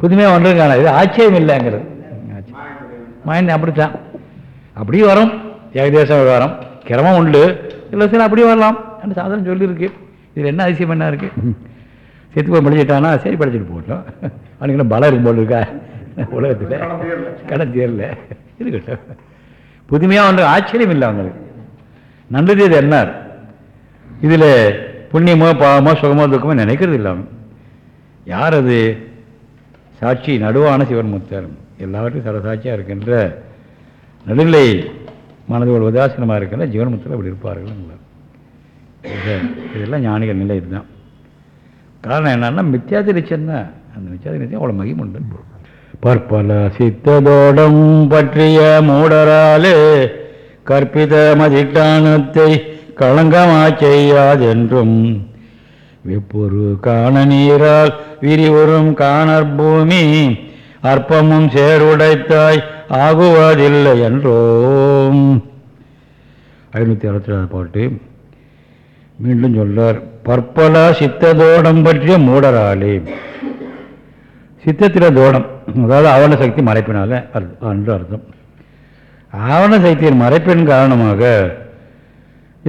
புதுமையாக ஒன்றும் காணாது இது ஆச்சரியம் இல்லைங்கிறது. மாயன் அப்படித்தான். அப்படியும் வரும். ஏகதேச விவகாரம். கிரமம் உண்டு. இல்லை சில அப்படியே வரலாம் அந்த சாதனம் சொல்லியிருக்கு. இதில் என்ன அதிசயம் என்ன இருக்குது செத்து போய் படிச்சுட்டானா? சரி படிச்சுட்டு போட்டோம் அவனுக்கு பலம் இருக்கும் போல் இருக்கா? உலகத்தில். கடன் தீரல. இருக்கட்டும். புதுமையாக ஒன்று ஆச்சரியம் இல்லை அவங்களுக்கு. நல்லது இது என்ன இதில் புண்ணியமோ பாவமோ சுகமோ துக்கமோ நினைக்கிறது இல்லை அவன். யார் அது சாட்சி நடுவான சிவன் முத்தர் எல்லாவற்றையும் சரசாட்சியாக இருக்கின்ற நடுநிலை மனது உதாசீனமாக இருக்கின்ற ஜீவன் முத்தர் அப்படி இருப்பார்கள் இதெல்லாம் ஞானிகள் நிலை இதுதான். காரணம் என்னன்னா மித்தியாதி நிச்சயம் தான் அந்த மித்தியாதி நிச்சயம் அவ்வளோ மகிமை உண்டு. பற்பல சித்ததோடம் பற்றிய மூடராலே கற்பித மதிட்டானத்தை களங்கமா செய்யாதென்றும் வெப்பொரு காண நீரால் விரிவுறும் காணற் பூமி அற்பமும் சேருடைத்தாய் ஆகுவதில்லை என்றோம். ஐநூற்றி அறுபத்தி பாட்டு. மீண்டும் சொல்றார் பற்பல சித்ததோடம் பற்றிய மூடராளே. சித்தத்தில தோடம் அதாவது ஆவண சக்தி மறைப்பினால அர்த்தம் என்று அர்த்தம். ஆவண சக்தியின் மறைப்பின் காரணமாக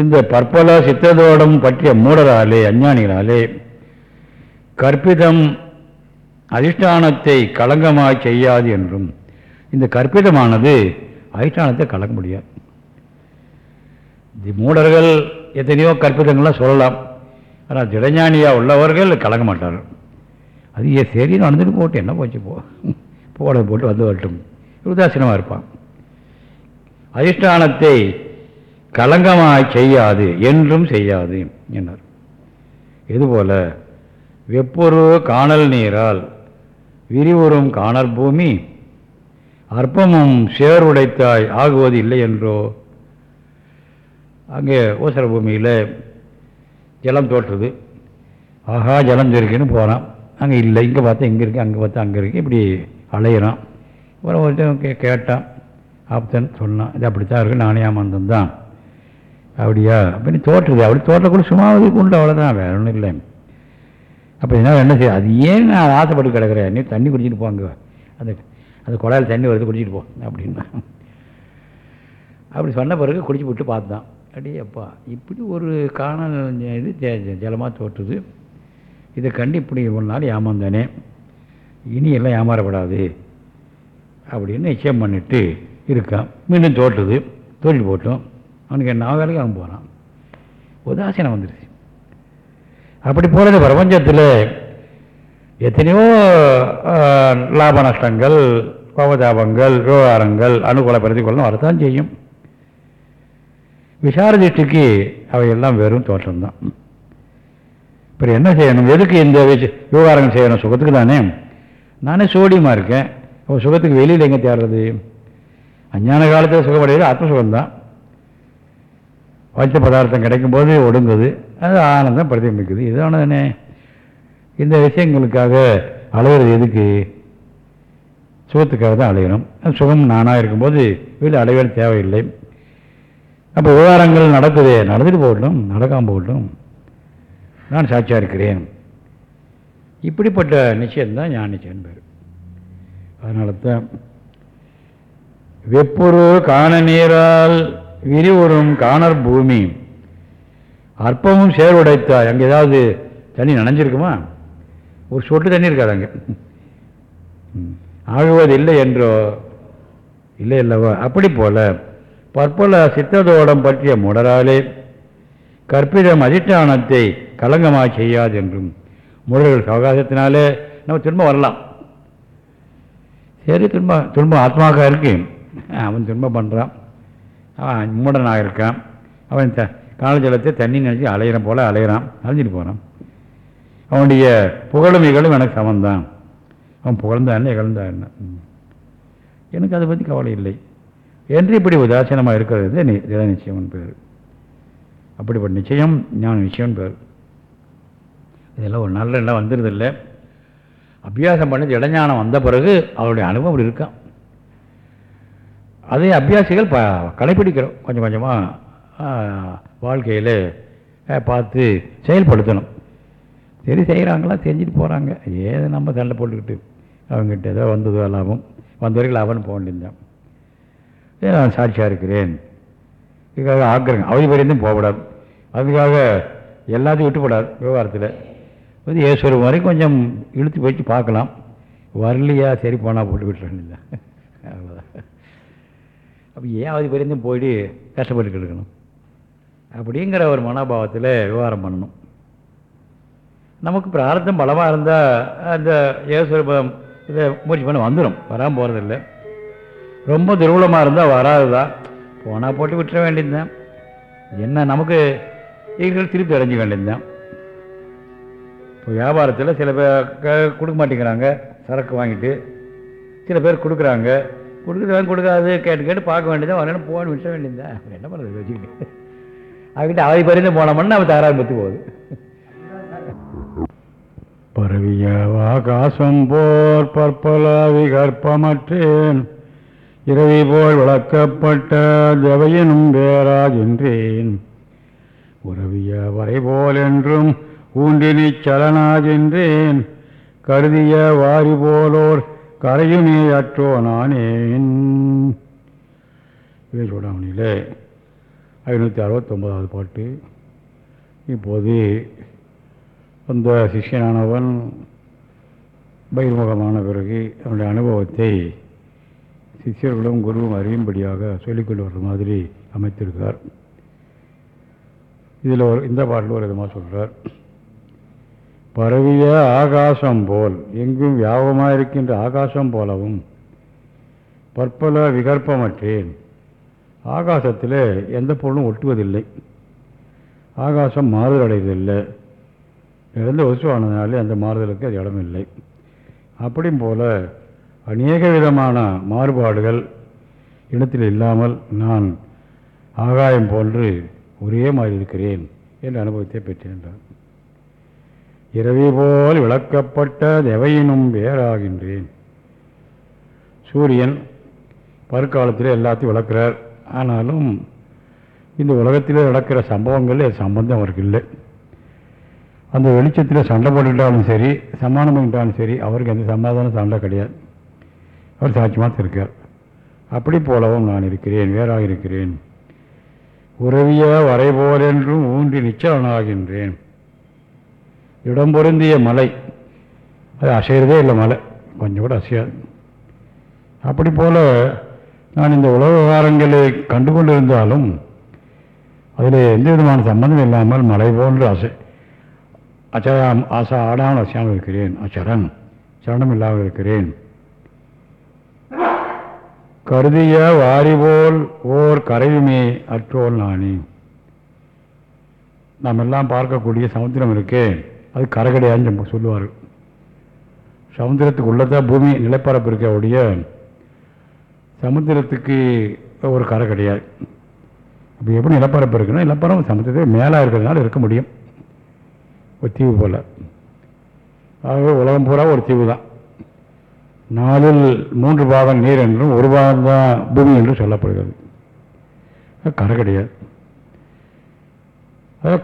இந்த பற்பல சித்ததோடம் பற்றிய மூடராலே அஞ்ஞானிகளாலே கற்பிதம் அதிஷ்டானத்தை களங்கமாய் செய்யாது என்றும் இந்த கற்பிதமானது அதிஷ்டானத்தை கலங்க முடியாது. மூடர்கள் எத்தனையோ கற்பிதங்கள்லாம் சொல்லலாம். ஆனால் திடஞானியாக உள்ளவர்கள் கலங்க மாட்டார்கள். அது ஏன் சரி நடந்துட்டு போட்டு என்ன போச்சு போ? போட போட்டு வந்து வரட்டும். உதாசீனமாக இருப்பான். அதிஷ்டானத்தை கலங்கமாய் செய்யாது என்றும் செய்யாது என்றார். இதுபோல வெப்பொரு காணல் நீரால் விரிவுறும் காணல் பூமி அற்பமும் சேர் உடைத்தாய் ஆகுவது இல்லை என்றோ அங்கே ஓசர பூமியில் ஜலம் தோற்றுது. ஆஹா ஜலம் இருக்குன்னு போகிறான் அங்கே இல்லை இங்கே பார்த்தா இங்கே இருக்குது அங்கே பார்த்தா அங்கே இருக்குது இப்படி அலையிறான். ஒரு ஒருத்தன் கே கேட்டான். ஆப்தன் சொன்னான் இது அப்படித்தான் இருக்குது நானே ஆமந்தம் தான் அப்படியா? அப்படின்னு தோற்றுது அப்படி தோற்றக்குள்ள சும்மாவது உண்டு அவ்வளோதான் வேற ஒன்றும் இல்லை. அப்போ என்ன என்ன செய்ய? அது ஏன் நான் ஆசைப்பட்டு கிடக்கிறேன்? நீ தண்ணி குடிச்சிட்டு போங்க அந்த அந்த குழாயில் தண்ணி வருது குடிச்சிட்டு போ அப்படின்னா. அப்படி சொன்ன பிறகு குடிச்சு விட்டு பார்த்தான். அடியே அப்பா இப்படி ஒரு காணல் இது ஜலமாக தோற்றுது. இதை கண்டு இப்படி ஒரு நாள் ஏமாந்தானே. இனி எல்லாம் ஏமாறப்படாது. அப்படின்னு நிச்சயம் பண்ணிட்டு இருக்கான். மீண்டும் தோற்றுது. தோல்வி போட்டோம். அவனுக்கு என்ன வேலைக்கு அவன் போகிறான் உதாசீனம் வந்துடுச்சு அப்படி போகிறது பிரபஞ்சத்தில் எத்தனையோ லாப நஷ்டங்கள் கோபதாபங்கள் விவகாரங்கள் அனுகூல பிரதிகூலம் வரத்தான் செய்யும். விசாரதிஷ்டிக்கு அவையெல்லாம் வெறும் தோற்றம்தான். இப்போ என்ன செய்யணும்? எதுக்கு இந்த விவகாரங்கள் செய்யணும்? சுகத்துக்கு தானே? நானே சோடியமாக இருக்கேன். அப்போ சுகத்துக்கு வெளியில் எங்கே தேடுறது? அஞ்ஞான காலத்தில் சுகமடைகிறது ஆத்ம சுகம்தான் பதார்த்தம் கிடைக்கும்போது ஒடுங்குது. அது ஆனந்தம் பிரதிபலிக்குது இதான தானே இந்த விஷயங்களுக்காக அலையிறது எதுக்கு? சுகத்துக்காக தான் அலையணும். அது சுகம் நானாக இருக்கும்போது வெளியில் அலைவே தேவையில்லை. அப்போ விவகாரங்கள் நடக்குது நடந்துட்டு போகட்டும் நடக்காமல் போகட்டும். நான் சாட்சியாக இருக்கிறேன். இப்படிப்பட்ட நிச்சயம்தான் ஞான நிச்சயம் பேர். அதனால தான் வெப்புரு காண நீரால் விரிவுறும் காணர் பூமி. அற்பமும் சேர்வுடைத்தாய் அங்கே ஏதாவது தண்ணி நனைஞ்சிருக்குமா? ஒரு சொட்டு தண்ணி இருக்காது அங்கே. ம். ஆகுவது இல்லை என்றோ? இல்லை அல்லவா? அப்படி போல பற்பல சித்ததோடம் பற்றிய முடராலே கற்பிதம் அதிஷ்டானத்தை கலங்கமாக செய்யாது என்றும் முடர்கள் சவகாசத்தினாலே நம்ம திரும்ப வரலாம். சரி திரும்ப துன்பம் ஆத்மாக்காக இருக்கு அவன் திரும்ப பண்ணுறான் அவன் மூடனாக இருக்கான் அவன் த கால ஜலத்தை தண்ணி நினச்சி அலையிறான் போல அலையிறான். அலைஞ்சிட்டு போகிறான் அவனுடைய புகழும் இகழும் எனக்கு சமந்தான். அவன் புகழ்ந்தான் இகழ்ந்தான் எனக்கு அதை பற்றி கவலை இல்லை. என்று இப்படி உதாசீனமாக இருக்கிறது நி- திட நிச்சயம்னு பேர். அப்படிப்பட்ட நிச்சயம் ஞான நிச்சயம் பேர். இதெல்லாம் ஒரு நல்ல எல்லாம் வந்துடுதில்லை அபியாசம் பண்ணி இடஞானம் வந்த பிறகு அவருடைய அனுபவம் இருக்கான் அதே அபியாசிகள் ப கடைப்பிடிக்கிறோம் கொஞ்சம் கொஞ்சமாக வாழ்க்கையில் பார்த்து செயல்படுத்தணும். சரி செய்கிறாங்களா செஞ்சுட்டு போகிறாங்க ஏது நம்ம சண்டை போட்டுக்கிட்டு அவங்ககிட்ட ஏதோ வந்ததோ லாபம் வந்தவர்கள் அவன் போக வேண்டியிருந்தான் நான் சாட்சியாக இருக்கிறேன். இதுக்காக ஆக்குறேங்க அவதி வரையும் போகக்கூடாது. அதுக்காக எல்லாத்தையும் விட்டுப்படாது விவகாரத்தில். வந்து ஏஸ்வரம் வரைக்கும் கொஞ்சம் இழுத்து போயிட்டு பார்க்கலாம். வரலையா? சரி போனால் போட்டு விட்டுறேன் அவ்வளோதான் அப்போ ஏன் அவதி வரையும் போயிட்டு கஷ்டப்பட்டு இருக்கணும்? அப்படிங்கிற ஒரு மனோபாவத்தில் விவகாரம் பண்ணணும். நமக்கு பிரார்த்தம் பலமாக இருந்தால் அந்த ஏசுவரம் இதை முயற்சி பண்ண வந்துடும் வராமல் போகிறதில்ல ரொம்ப துர்வலமாக இருந்தால் வராது தான் போனால் போட்டு விட்டுற வேண்டியதுதான். என்ன நமக்கு இருக்கிற திருப்பி அடைஞ்ச வேண்டியதுதான். இப்போ வியாபாரத்தில் சில பேர் க- கொடுக்க மாட்டேங்கிறாங்க சரக்கு வாங்கிட்டு. சில பேர் கொடுக்குறாங்க. கொடுக்குறவங்க கொடுக்காது. கேட்டு கேட்டு பார்க்க வேண்டியதான் வரணும் போன விட்ட வேண்டியதுதான். என்ன பண்ணுறது வச்சுக்கிட்டு அவகிட்ட அவை பறிந்து போனோம்னா அவன் தகராறு பற்றி போகுது. பரவிய ஆகாசம் போர் பற்பல விகற்பமற்றேன். இரவி போல் விளக்கப்பட்ட தேவையினும் வேறாகின்றேன் உறவிய வரை போல் என்றும் ஊன்றினி சலனாகின்றேன் கருதிய வாரி போலோர் கரையுமே அற்றோ நானேன். இதை சூடாமணியிலே ஐநூற்றி அறுபத்தொம்பதாவது பாட்டு. இப்போது அந்த சிஷ்யனானவன் பகிர்முகமான பிறகு அவனுடைய அனுபவத்தை சிஷியர்களும் குருவும் அறியும்படியாக சொல்லிக்கொண்டு வர்ற மாதிரி அமைத்திருக்கார் இதில் ஒரு இந்த பாட்டில் ஒரு விதமாக சொல்கிறார் பரவிய ஆகாசம் போல் எங்கும் வியாபகமாக இருக்கின்ற ஆகாசம் போலவும் பற்பல விகற்பமற்றேன். ஆகாசத்தில் எந்த பொருளும் ஒட்டுவதில்லை. ஆகாசம் மாறுதல் அடைவதில்லை இறந்த வசுவானதுனாலே அந்த மாறுதலுக்கு அது இடமில்லை. அப்படியும் போல் அநேக விதமான மாறுபாடுகள் இனத்தில் இல்லாமல் நான் ஆகாயம் போன்று ஒரே மாதிரி இருக்கிறேன் என்ற அனுபவத்தை பெற்றேன்றார் இரவி போல் விளக்கப்பட்ட எவையினும் வேறாகின்றேன். சூரியன் பருக்காலத்தில் எல்லாத்தையும் விளக்குறார். ஆனாலும் இந்த உலகத்தில் நடக்கிற சம்பவங்கள் சம்பந்தம் அவருக்கு இல்லை. அந்த வெளிச்சத்தில் சண்டை போட்டுக்கிட்டாலும் சரி சமாதானம் பண்ணிட்டாலும் சரி அவருக்கு எந்த சமாதானம் சண்டை கிடையாது. அவர் சாட்சியமாக இருக்கார். அப்படி போலவும் நான் இருக்கிறேன் வேறாக இருக்கிறேன். உறவிய வரை போலென்றும் ஊன்றி நிச்சலனாகின்றேன். இடம் பொருந்திய மலை. அது அசைகிறதே இல்லை மலை. கொஞ்சம் கூட அசையாது. அப்படி போல் நான் இந்த உலக விவகாரங்களை கண்டு கொண்டிருந்தாலும் அதில் எந்த விதமான சம்பந்தம் இல்லாமல் மலை போன்ற அசை அச்சரம் ஆசை ஆடாமல் அசையாமல் இருக்கிறேன். அச்சரன் சரணம் இல்லாமல் இருக்கிறேன். கருதிய வாரிபோல் ஓர் கரையுமே அற்றோல் நானே. நாம் எல்லாம் பார்க்கக்கூடிய சமுத்திரம் இருக்கேன் அது கரகடையான்னு நம்ம சொல்லுவார்கள் சமுத்திரத்துக்கு உள்ளதான் பூமி நிலப்பரப்பு இருக்க உடைய சமுத்திரத்துக்கு ஒரு கரை கிடையாது இப்போ எப்படி நிலப்பரப்பு இருக்குன்னா நிலப்பரப்பு சமுத்திரத்துக்கு மேலே இருக்கிறதுனால இருக்க முடியும். ஒரு தீவு போல். ஆகவே உலகம் பூரா ஒரு தீவு தான். நாலில் மூன்று பாகம் நீர் என்றும் ஒரு பாகம் தான் பூமி என்றும் சொல்லப்படுகிறது. கரை கிடையாது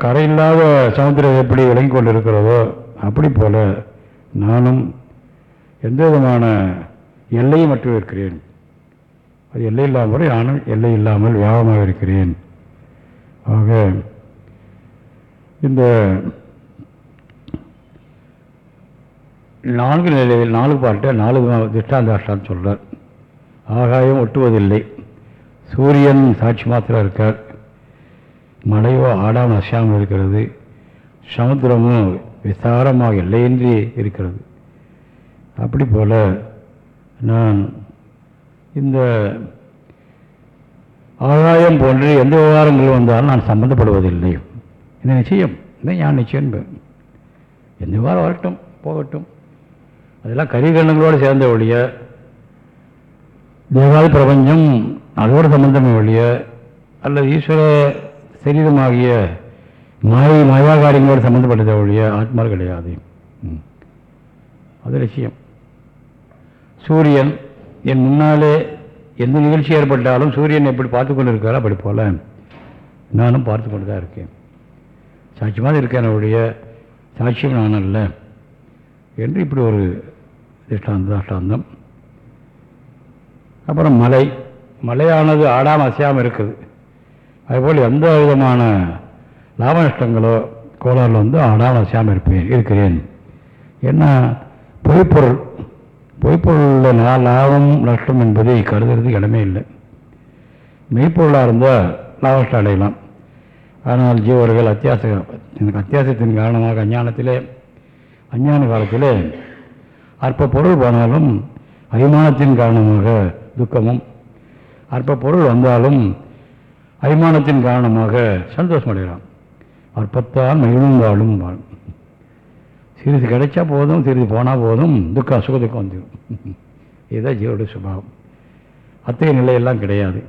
கரை இல்லாத சமுத்திரம் எப்படி விளங்கி கொண்டு இருக்கிறதோ அப்படி போல நானும் எந்த விதமான எல்லையும் மட்டும் இருக்கிறேன். அது எல்லை இல்லாமல் நானும் எல்லை இல்லாமல் வியாபமாக இருக்கிறேன். ஆக இந்த நான்கு நிலையில் நாலு பாட்டை நாலு திஷ்டாந்தாஷ்டான்னு சொல்கிறார் ஆகாயம் ஒட்டுவதில்லை. சூரியன் சாட்சி மாத்திரம் இருக்கார். மலையோ ஆடாமல் அசையாமல் இருக்கிறது. சமுத்திரமும் விசாரமாக எல்லையின்றி இருக்கிறது. அப்படி போல நான் இந்த ஆகாயம் போன்று எந்த விவகாரங்கள் வந்தாலும் நான் சம்மந்தப்படுவதில்லை இந்த நிச்சயம்? இந்த ஞான நிச்சயம் எந்த விவகாரம் வரட்டும் போகட்டும். அதெல்லாம் கரிகரணங்களோடு சேர்ந்த ஒழிய தேவாதி பிரபஞ்சம் அதோட சம்பந்தமே ஒழிய அல்லது ஈஸ்வர சரீரமாகிய மாய மாயாகாரியங்களோடு சம்பந்தப்பட்டதை ஒழிய ஆத்மா கிடையாது. அது லட்சியம். சூரியன் என் முன்னாலே எந்த நிகழ்ச்சி ஏற்பட்டாலும் சூரியன் எப்படி பார்த்து கொண்டு இருக்காரோ அப்படி போல நானும் பார்த்து கொண்டு தான் இருக்கேன். சாட்சியமாக இருக்கேன் அவருடைய சாட்சியம் நான் அல்ல என்று இப்படி ஒரு திஷ்டாந்த அஷ்டாந்தம் அப்புறம் மலை. மலையானது ஆடாமல் அசையாமல் இருக்குது. அதுபோல் எந்த விதமான லாப நஷ்டங்களோ கோளாறுல வந்து ஆடாமல் அசையாமல் இருப்பேன் இருக்கிறேன். ஏன்னா பொய்ப்பொருள் பொய்ப்பொருளில் லாபம் நஷ்டம் என்பதை கருதுறதுக்கு இடமே இல்லை. மெய்ப்பொருளாக இருந்தால் லாப நஷ்டம் அடையலாம். ஆனால் ஜீவர்கள் அத்தியாச எனக்கு அத்தியாசத்தின் காரணமாக அஞ்ஞானத்திலே அஞ்ஞான காலத்திலே அற்ப பொருள் போனாலும் அபிமானத்தின் காரணமாக துக்கமும் அற்ப பொருள் வந்தாலும் அபிமானத்தின் காரணமாக சந்தோஷம் அடைகிறான். அற்பத்தால் மகிழும் வாழும் வாழும் சிறிது கிடைச்சா போதும் சிறிது போனால் போதும் துக்கம் சுக துக்கம் வந்துடும் இதுதான் ஜீவனுடைய சுபாவம். அத்தகைய நிலையெல்லாம் கிடையாது.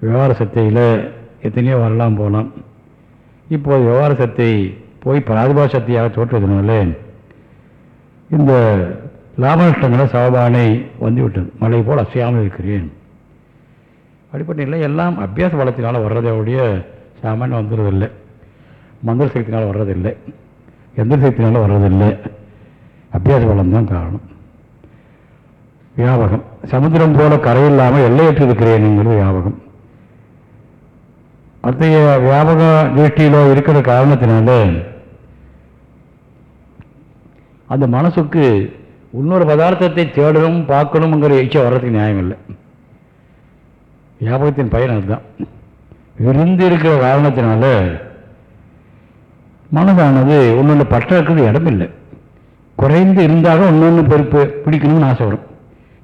விவகார சத்தையில் எத்தனையோ வரலாம் போகலாம் இப்போது விவகார சத்தை போய் பிராதிபா சக்தியாக தோற்றுவதனால இந்த லாப நஷ்டங்களை சாபானை வந்துவிட்டது. மலை போல் அசையாமல் இருக்கிறேன். அப்படிப்பட்ட இல்லை எல்லாம் அபியாச பலத்தினால் வர்றதே ஒழிய சாமானியம் வந்துடுறதில்லை மந்திர சக்தினால் வர்றதில்லை. எந்திர சக்தினால் வர்றதில்லை. அபியாச பலம் தான் காரணம். வியாபகம். சமுத்திரம் போல கரையில்லாமல் எல்லையற்று இருக்கிறேனுங்கிறது வியாபகம். அத்தகைய வியாபக திருஷ்டியிலோ இருக்கிற காரணத்தினால அந்த மனசுக்கு இன்னொரு பதார்த்தத்தை தேடணும் பார்க்கணுங்கிற இச்சை வர்றதுக்கு நியாயம் இல்லை வியாபகத்தின் பயன் அதுதான். விருந்து இருக்கிற காரணத்தினால மனதானது ஒன்று பற்ற இடமில்லை. குறைந்து இருந்தாலும் இன்னொன்று பொறுப்பு பிடிக்கணும்னு ஆசை வரும்.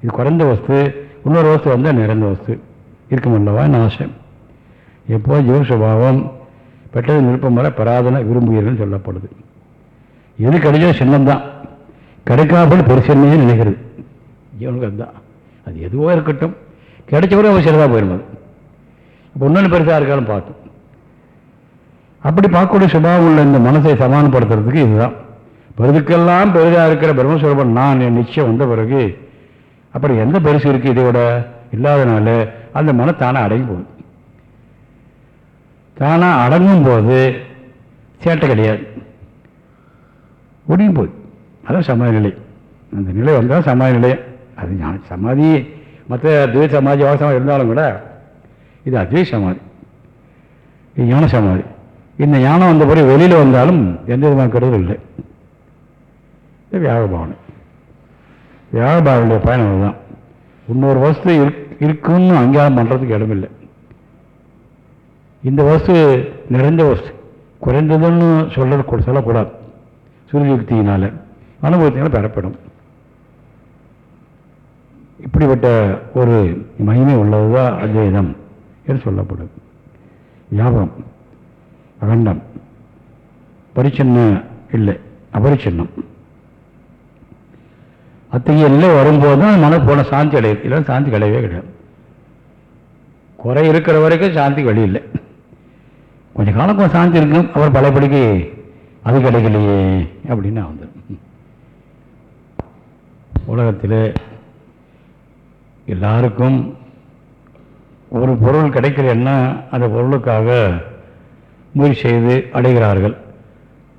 இது குறைந்த வஸ்து இன்னொரு வஸ்து வந்தால் நிறைந்த வஸ்து. இருக்குமல்லவான்னு ஆசை. எப்போ ஜீவசுபாவம் பெற்றது விருப்பம் வர பராதன விரும்புகிறீர்கள் சொல்லப்படுது. எது கிடைச்சோ சின்னம்தான். கிடைக்காமல் பெருசென்னையே நினைக்கிறது. ஜீவனுக்கு அதுதான். அது எதுவோ இருக்கட்டும். கிடைச்ச கூட அவசியம் தான் போயிடும் அது அப்போ இன்னொன்று பெருசாக இருக்காலும் பார்த்தோம். அப்படி பார்க்கக்கூடிய சுபாவம் உள்ள இந்த மனசை சமானப்படுத்துறதுக்கு இதுதான். பெருதுக்கெல்லாம் பெரிதாக இருக்கிற பிரம்மஸ்வரூபன் நான் என் நிச்சயம் வந்த பிறகு அப்புறம் எந்த பெருசு இருக்குது இதை விட? இல்லாதனால அந்த மனம் தானாக அடங்கி போகுது. தானாக அடங்கும் போது சேட்டை கிடையாது. ஒடுங்கி போகுது. அதான் சமாதி நிலை. அந்த நிலை வந்தால் சமாதி நிலை. அது சமாதி மற்ற துவை சமாதி வாசமாக இருந்தாலும் கூட இது அத்வை சமாதி இது ஞான சமாதி இந்த ஞானம் வந்த பிறகு வெளியில் வந்தாலும் எந்த விதமான கெடுதல் இல்லை. இது வியாகபாவனை. வியாகபாவனுடைய பயணம் அதுதான். இன்னொரு வஸ்து இருக் இருக்குன்னு அங்கீகாரம் பண்ணுறதுக்கு இடமில்லை. இந்த வஸ்து நிறைந்த வஸ்து. குறைந்ததுன்னு சொல்ல சொல்லக்கூடாது. சுருதியுக்தியினால் அனுபவத்தினால் பெறப்படும். இப்படிப்பட்ட ஒரு மகிமை உள்ளது தான் அத்வைதம் என்று சொல்லப்படுது வியாபகம் அகண்டம் பரிச்சின்னம் இல்லை அபரிச்சின்னம். அத்தகைய நிலை வரும்போது தான் மன போன சாந்தி அடையுது இல்லை சாந்தி கிடையவே கிடையாது. குறை இருக்கிற வரைக்கும் சாந்தி வழி இல்லை. கொஞ்ச காலம் கொஞ்சம் சாந்தி இருக்கும் அவர் பழையபடிக்கு அது கிடைக்கலையே அப்படின்னு வந்துடும். உலகத்தில் எல்லாருக்கும் ஒரு பொருள் கிடைக்கலன்னா அந்த பொருளுக்காக முயற்சி செய்து அடைகிறார்கள்.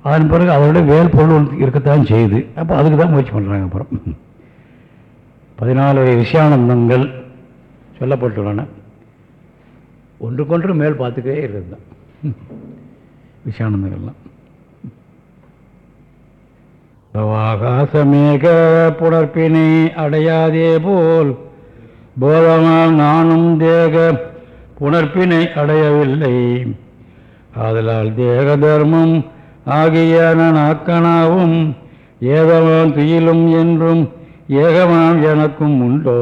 அதன் பிறகு அதோட வேல் பொருள் இருக்கத்தான் செய்யுது. அப்போ அதுக்கு தான் முயற்சி பண்ணுறாங்க அப்புறம். பதினாலு விஷயானந்தங்கள் சொல்லப்பட்டுள்ளன. ஒன்றுக்கொன்று மேல் பார்த்துக்கவே இருக்கிறது தான். விஷயானந்தங்கள்லாம். ஆகாசமேக புணர்ப்பினை அடையாதே போல் போதமால் நானும் தேக புணர்ப்பினை அடையவில்லை. ஆதலால் தேக தர்மம் ஆகிய நாக்கனாவும் ஏதமாம் துயிலும் என்றும் ஏகமாம் எனக்கும் உண்டோ?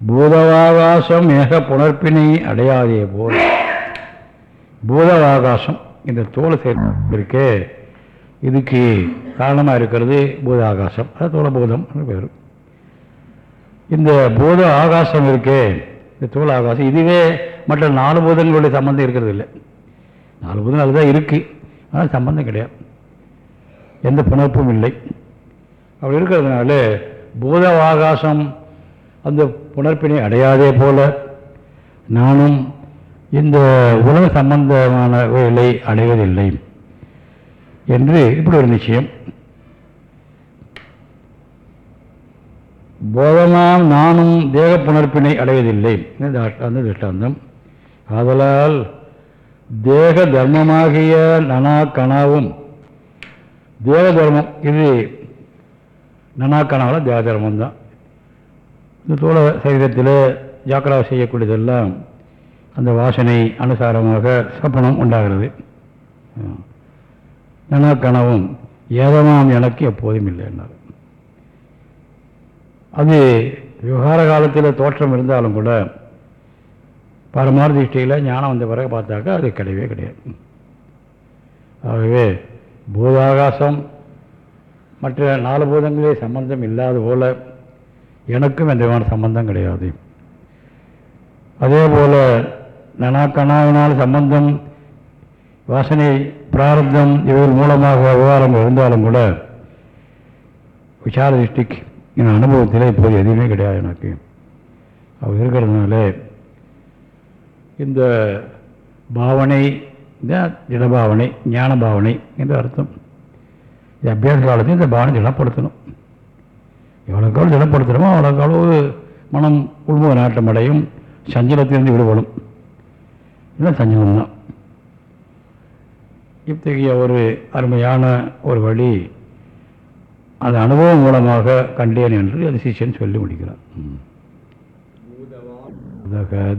பூதவாகாசம் ஏக புணர்ப்பினை அடையாதே போல். பூதவாகாசம் இந்த தோல் சேர்க்கே இதுக்கு காரணமாக இருக்கிறது பூதாகாசம். அது தோளபூதம் பேர். இந்த பூத ஆகாசம் இருக்கே இந்த தூள் ஆகாசம் இதுவே மற்ற நாலு பூதங்களுடைய சம்பந்தம் இருக்கிறது இல்லை. நாலு பூதம் அதுதான் இருக்குது ஆனால் சம்பந்தம் கிடையாது. எந்த புணர்ப்பும் இல்லை. அப்படி இருக்கிறதுனால பூத ஆகாசம் அந்த புணர்ப்பினை அடையாதே போல நானும் இந்த உலக சம்பந்தமான வேலை அடைவதில்லை என்று இப்படி ஒரு நிச்சயம். போதமாம் நானும் தேக புணர்ப்பினை அடைவதில்லை அந்த திருஷ்டாந்தம் ஆதலால் தேக தர்மமாகிய நனா கணாவும் தேக தர்மம் இது நனா கணாவில் தேக தர்மம் தான் இந்த தோழ சரீரத்தில் ஜாக்கிரா செய்யக்கூடியதெல்லாம் அந்த வாசனை அனுசாரமாக சப்பனம் உண்டாகிறது. நனா கனவும் ஏதமாம் எனக்கு எப்போதும் இல்லை என்னார் அது விவகார காலத்தில் தோற்றம் இருந்தாலும் கூட பரமார் திருஷ்டியில் ஞானம் வந்த பிறகு பார்த்தாக்கா அது கிடையவே கிடையாது. ஆகவே பூதாகாசம் மற்ற நாலு பூதங்களே சம்பந்தம் இல்லாத போல் எனக்கும் எந்த விதமான சம்பந்தம் கிடையாது. அதே போல் நனாக்கணாவினால் சம்பந்தம் வாசனை பிராரப்தம் இவர்கள் மூலமாக விவகாரம் இருந்தாலும் கூட விசார திருஷ்டிக்கு என் அனுபவத்தில் இப்போது எதுவுமே கிடையாது எனக்கு. அவர் இருக்கிறதுனால இந்த பாவனை தான் திடபாவனை ஞான பாவனை என்று அர்த்தம். இது அபியாச காலத்தில் இந்த பாவனை திடப்படுத்தணும். எவ்வளோக்கு எவ்வளோ திடப்படுத்தணுமோ அவ்வளோக்கு அளவு மனம் உள்முக நாட்டம் அடையும் சஞ்சலத்திலிருந்து விடுபடும். இதுதான் சஞ்சலம் தான் இத்தகைய ஒரு அருமையான ஒரு வழி அது அனுபவம் மூலமாக கண்டேன் என்று அது சிஷியன் சொல்லி முடிக்கிறார்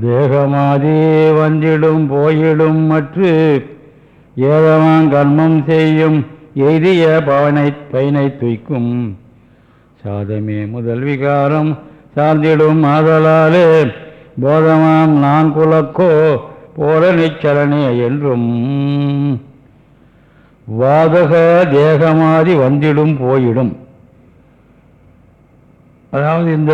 தேகமாதி வந்திடும் போயிடும் மற்று ஏதமாங் கர்மம் செய்யும் எய்திய பவனை பயனை துய்க்கும். சாதமே முதல் விகாரம் சார்ந்திடும் ஆதலாலே போதமாம் நான் குலக்கோ போல நிச்சலனே என்றும் வாதக தேகமாதி வந்திடும் போயிடும். அதாவது இந்த